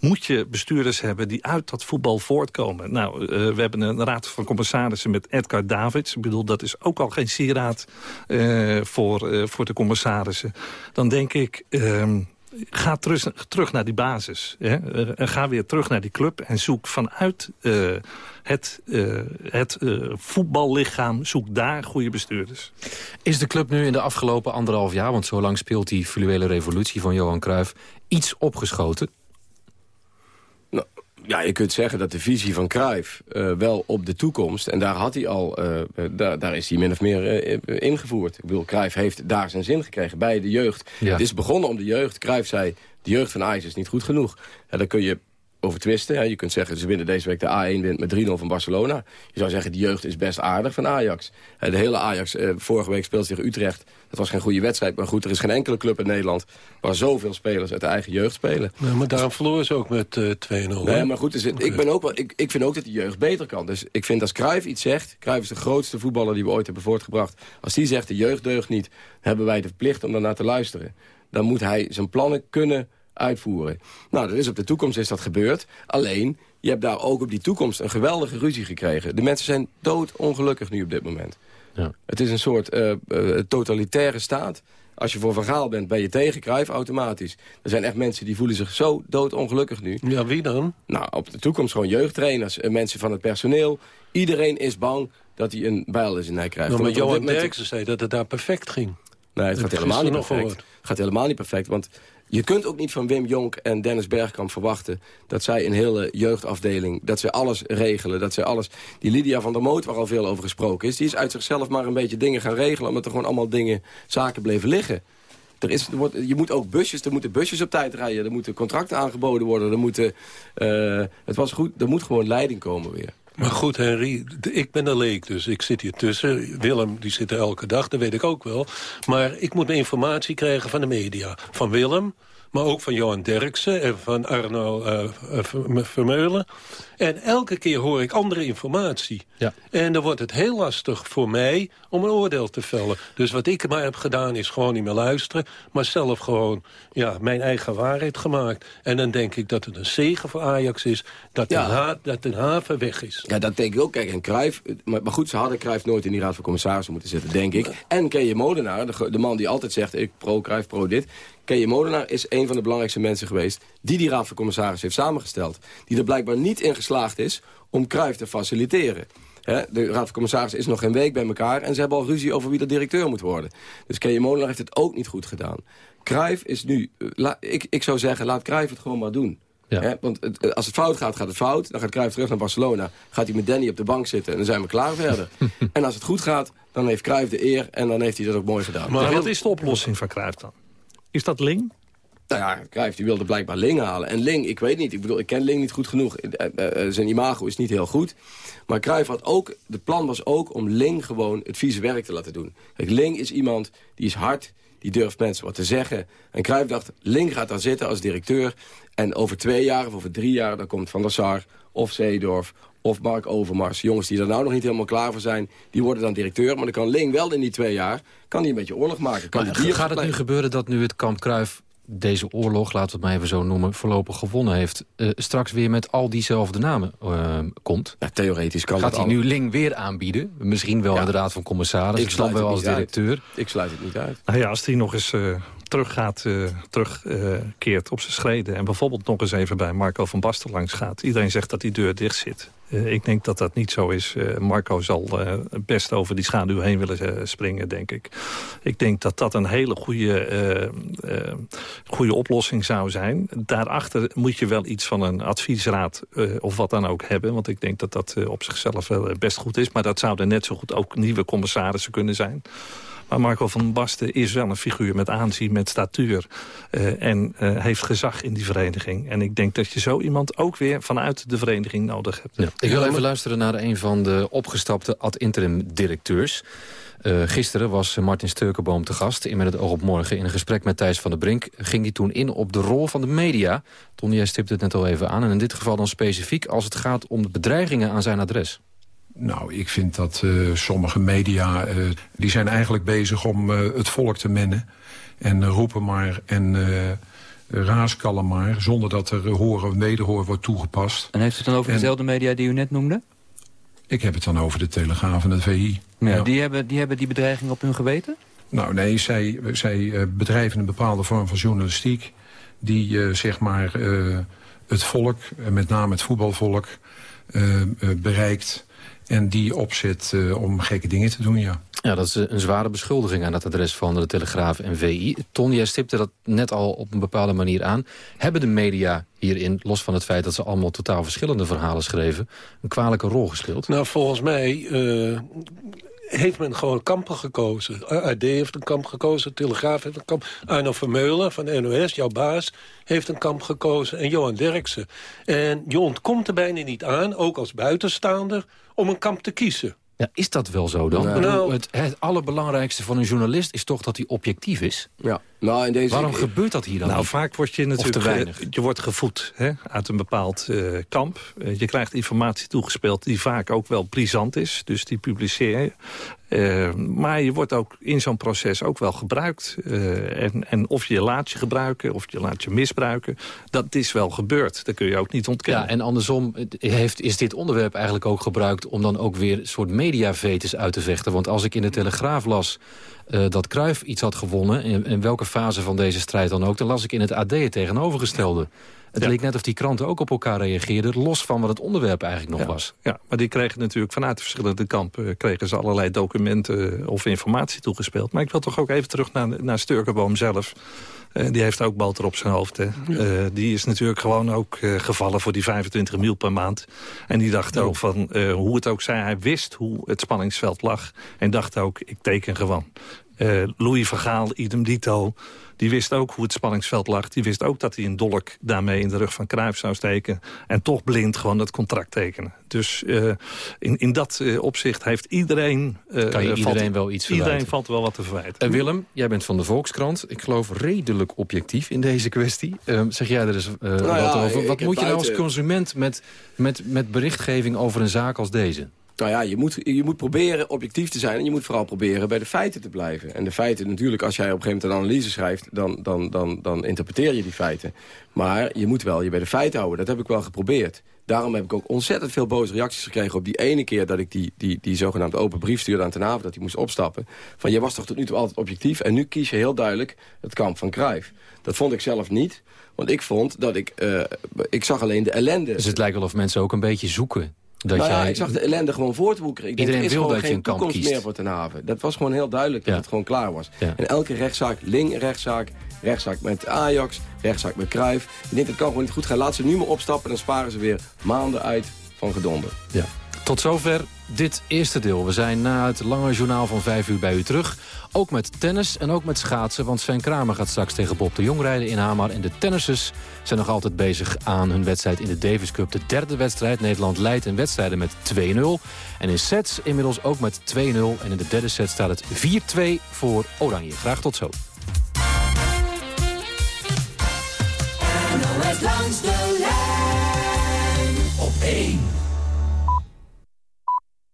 moet je bestuurders hebben die uit dat voetbal voortkomen. Nou, uh, we hebben een raad van commissarissen met Edgar Davids. Ik bedoel, dat is ook al geen sieraad uh, voor, uh, voor de commissarissen. Dan denk ik... Uh, Ga terug, terug naar die basis. Hè? ga weer terug naar die club en zoek vanuit het, het voetballichaam... zoek daar goede bestuurders. Is de club nu in de afgelopen anderhalf jaar... want zo lang speelt die fluwele revolutie van Johan Cruijff... iets opgeschoten? Nou, ja, je kunt zeggen dat de visie van Cruijff uh, wel op de toekomst... en daar had hij al, uh, daar, daar is hij min of meer uh, ingevoerd. Ik bedoel, Cruijff heeft daar zijn zin gekregen bij de jeugd. Ja. Het is begonnen om de jeugd. Cruijff zei, de jeugd van Ajax is niet goed genoeg. Ja, dan kun je over twisten. Je kunt zeggen, ze winnen deze week de A1 wint met 3-0 van Barcelona. Je zou zeggen, die jeugd is best aardig van Ajax. De hele Ajax, vorige week speelde tegen Utrecht. Dat was geen goede wedstrijd, maar goed, er is geen enkele club in Nederland... waar zoveel spelers uit de eigen jeugd spelen. Ja, maar daarom verloren ze ook met uh, 2-0. Nee, maar goed, dus het, ik, ben ook wel, ik, ik vind ook dat de jeugd beter kan. Dus ik vind als Cruijff iets zegt... Cruijff is de grootste voetballer die we ooit hebben voortgebracht. Als die zegt, de jeugd deugt niet... hebben wij de plicht om daarnaar te luisteren. Dan moet hij zijn plannen kunnen uitvoeren. Nou, dat is op de toekomst is dat gebeurd. Alleen, je hebt daar ook op die toekomst een geweldige ruzie gekregen. De mensen zijn doodongelukkig nu op dit moment. Ja. Het is een soort uh, uh, totalitaire staat. Als je voor verhaal bent, ben je tegen Cruijff automatisch. Er zijn echt mensen die voelen zich zo doodongelukkig nu. Ja, wie dan? Nou, op de toekomst gewoon jeugdtrainers, mensen van het personeel. Iedereen is bang dat hij een bijl in zijn nek krijgt. Nou, maar Johan Derksen zei dat het daar perfect ging. Nee, het gaat helemaal niet perfect. Het gaat helemaal niet perfect, want je kunt ook niet van Wim Jonk en Dennis Bergkamp verwachten... dat zij een hele jeugdafdeling, dat ze alles regelen, dat ze alles... Die Lydia van der Moot, waar al veel over gesproken is... die is uit zichzelf maar een beetje dingen gaan regelen... omdat er gewoon allemaal dingen, zaken bleven liggen. Er is, er wordt, je moet ook busjes, er moeten busjes op tijd rijden... er moeten contracten aangeboden worden, er, moeten, uh, het was goed, er moet gewoon leiding komen weer. Maar goed, Henry, ik ben een leek, dus ik zit hier tussen. Willem, die zit er elke dag, dat weet ik ook wel. Maar ik moet informatie krijgen van de media. Van Willem, maar ook van Johan Derksen en van Arno uh, Vermeulen. En elke keer hoor ik andere informatie. Ja. En dan wordt het heel lastig voor mij om een oordeel te vellen. Dus wat ik maar heb gedaan is gewoon niet meer luisteren... maar zelf gewoon ja, mijn eigen waarheid gemaakt. En dan denk ik dat het een zegen voor Ajax is... dat, ja. den, ha dat Den Haven weg is. Ja, dat denk ik ook. Kijk, en Cruijff, maar, maar goed, ze hadden Cruijff nooit in die raad van commissarissen moeten zitten, denk ik. En Keje Molenaar, de, de man die altijd zegt... ik pro Cruijff, pro dit... Keje Molenaar is een van de belangrijkste mensen geweest... die die raad van commissarissen heeft samengesteld. Die er blijkbaar niet in geslaagd is om Cruijff te faciliteren. He, de raad van commissarissen is nog geen week bij elkaar... en ze hebben al ruzie over wie de directeur moet worden. Dus Keje Molenaar heeft het ook niet goed gedaan. Cruijff is nu... La, ik, ik zou zeggen, laat Cruijff het gewoon maar doen. Ja. He, want het, als het fout gaat, gaat het fout. Dan gaat Cruijff terug naar Barcelona. Gaat hij met Danny op de bank zitten en dan zijn we klaar verder. en als het goed gaat, dan heeft Cruijff de eer... en dan heeft hij dat ook mooi gedaan. Maar wat is de oplossing van Cruijff dan? Is dat Ling? Nou ja, Cruijff die wilde blijkbaar Ling halen. En Ling, ik weet niet, ik bedoel, ik ken Ling niet goed genoeg. Uh, uh, zijn imago is niet heel goed. Maar Cruijff had ook, de plan was ook om Ling gewoon het vieze werk te laten doen. Kijk, Ling is iemand, die is hard, die durft mensen wat te zeggen. En Cruijff dacht, Ling gaat daar zitten als directeur. En over twee jaar of over drie jaar, dan komt Van der Sar of Zeedorf of Mark Overmars. Jongens die er nou nog niet helemaal klaar voor zijn, die worden dan directeur. Maar dan kan Ling wel in die twee jaar, kan hij een beetje oorlog maken. Kan maar gaat het nu gebeuren dat nu het kamp Cruijff deze oorlog, laten we het maar even zo noemen, voorlopig gewonnen heeft... Uh, straks weer met al diezelfde namen uh, komt. Ja, theoretisch kan Gaat hij nu Ling weer aanbieden? Misschien wel ja. in de raad van commissaris, ik dan wel als directeur. Uit. Ik sluit het niet uit. Nou ja, als hij nog eens uh, teruggaat, terugkeert op zijn schreden... en bijvoorbeeld nog eens even bij Marco van Basten langs gaat. Iedereen zegt dat die deur dicht zit. Uh, ik denk dat dat niet zo is. Uh, Marco zal uh, best over die schaduw heen willen springen, denk ik. Ik denk dat dat een hele goede, goede oplossing zou zijn. Daarachter moet je wel iets van een adviesraad of wat dan ook hebben. Want ik denk dat dat op zichzelf wel best goed is. Maar dat zouden net zo goed ook nieuwe commissarissen kunnen zijn. Maar Marco van Basten is wel een figuur met aanzien, met statuur. Uh, en uh, heeft gezag in die vereniging. En ik denk dat je zo iemand ook weer vanuit de vereniging nodig hebt. Ja. Ik wil even luisteren naar een van de opgestapte ad-interim-directeurs. Uh, gisteren was Martin Steukenboom te gast in Met het oog op morgen. In een gesprek met Thijs van der Brink ging hij toen in op de rol van de media. Tony, jij stipte het net al even aan. En in dit geval dan specifiek als het gaat om de bedreigingen aan zijn adres. Nou, ik vind dat uh, sommige media... Uh, die zijn eigenlijk bezig om uh, het volk te mennen. En roepen maar en raaskallen maar... zonder dat er horen of wederhoor wordt toegepast. En heeft u het dan over en, dezelfde media die u net noemde? Ik heb het dan over de Telegraaf en het VI. Ja, ja. Die, hebben, die hebben die bedreiging op hun geweten? Nou, nee, zij, zij bedrijven een bepaalde vorm van journalistiek... die, zeg maar, het volk, met name het voetbalvolk, bereikt en die opzet uh, om gekke dingen te doen, ja. Ja, dat is een zware beschuldiging aan het adres van de Telegraaf en VI. Ton, jij stipte dat net al op een bepaalde manier aan. Hebben de media hierin, los van het feit dat ze allemaal totaal verschillende verhalen schreven... een kwalijke rol gespeeld? Nou, volgens mij uh, heeft men gewoon kampen gekozen. AD heeft een kamp gekozen, Telegraaf heeft een kamp. Arno Vermeulen van de NOS, jouw baas, heeft een kamp gekozen. En Johan Derksen. En je ontkomt er bijna niet aan, ook als buitenstaander om een kamp te kiezen. Ja, is dat wel zo dan? Ja. Nou, het, het allerbelangrijkste van een journalist is toch dat hij objectief is? Ja. Nou, in deze... Waarom gebeurt dat hier dan Nou, niet? vaak word je natuurlijk je wordt gevoed hè, uit een bepaald uh, kamp. Uh, je krijgt informatie toegespeeld die vaak ook wel brisant is. Dus die publiceer je. Uh, maar je wordt ook in zo'n proces ook wel gebruikt. en, en of je laat je gebruiken, of je laat je misbruiken. Dat is wel gebeurd. Dat kun je ook niet ontkennen. Ja, en andersom heeft, is dit onderwerp eigenlijk ook gebruikt... om dan ook weer een soort mediavetes uit te vechten. Want als ik in de Telegraaf las uh, dat Cruijff iets had gewonnen... In, in welke fase van deze strijd dan ook... dan las ik in het AD het tegenovergestelde. Het ja. leek net of die kranten ook op elkaar reageerden... los van wat het onderwerp eigenlijk nog ja. was. Ja, maar die kregen natuurlijk vanuit de verschillende kampen... kregen ze allerlei documenten of informatie toegespeeld. Maar ik wil toch ook even terug naar, naar Sturkenboom zelf... Uh, die heeft ook boter op zijn hoofd. Hè. Uh, die is natuurlijk gewoon ook uh, gevallen voor die 25 mil per maand. En die dacht ook van, hoe het ook zij, hij wist hoe het spanningsveld lag. En dacht ook, ik teken gewoon. Louis Vergaal, idem dito, die wist ook hoe het spanningsveld lag. Die wist ook dat hij een dolk daarmee in de rug van Cruijff zou steken. En toch blind gewoon dat contract tekenen. Dus uh, in, in dat uh, opzicht heeft iedereen... Uh, kan je iedereen wel iets Iedereen verwijten. valt wel wat te verwijten. En Willem, jij bent van de Volkskrant. Ik geloof redelijk objectief in deze kwestie. Ehm, zeg jij er eens nou wat ja, over? Wat moet je nou als consument met, met, met berichtgeving over een zaak als deze? Nou ja, je moet, je moet proberen objectief te zijn... en je moet vooral proberen bij de feiten te blijven. En de feiten natuurlijk, als jij op een gegeven moment een analyse schrijft... dan, dan, dan, dan interpreteer je die feiten. Maar je moet wel je bij de feiten houden. Dat heb ik wel geprobeerd. Daarom heb ik ook ontzettend veel boze reacties gekregen... op die ene keer dat ik die, die, die zogenaamde open brief stuurde aan Ten dat hij moest opstappen. Van, je was toch tot nu toe altijd objectief... en nu kies je heel duidelijk het kamp van Cruijff. Dat vond ik zelf niet... Want ik vond dat ik... Uh, ik zag alleen de ellende. Dus het lijkt wel of mensen ook een beetje zoeken dat nou ja, jij... ik zag de ellende gewoon voortwoekeren. Ik Iedereen denk, er is wil gewoon dat je geen een kamp toekomst meer voor Ten Haven. Dat was gewoon heel duidelijk Ja. dat het gewoon klaar was. Ja. En elke rechtszaak, Ling rechtszaak, rechtszaak met Ajax, rechtszaak met Cruijff. Ik denk dat kan gewoon niet goed gaan. Laat ze nu maar opstappen, dan sparen ze weer maanden uit van gedonder. Ja. Tot zover dit eerste deel. We zijn na het lange journaal van 5 uur bij u terug. Ook met tennis en ook met schaatsen. Want Sven Kramer gaat straks tegen Bob de Jong rijden in Hamar. En de tennissers zijn nog altijd bezig aan hun wedstrijd in de Davis Cup. De derde wedstrijd. Nederland leidt in wedstrijden met 2-0. En in sets inmiddels ook met 2-0. En in de derde set staat het 4-2 voor Oranje. Graag tot zo. NOS langs de lijn op 1.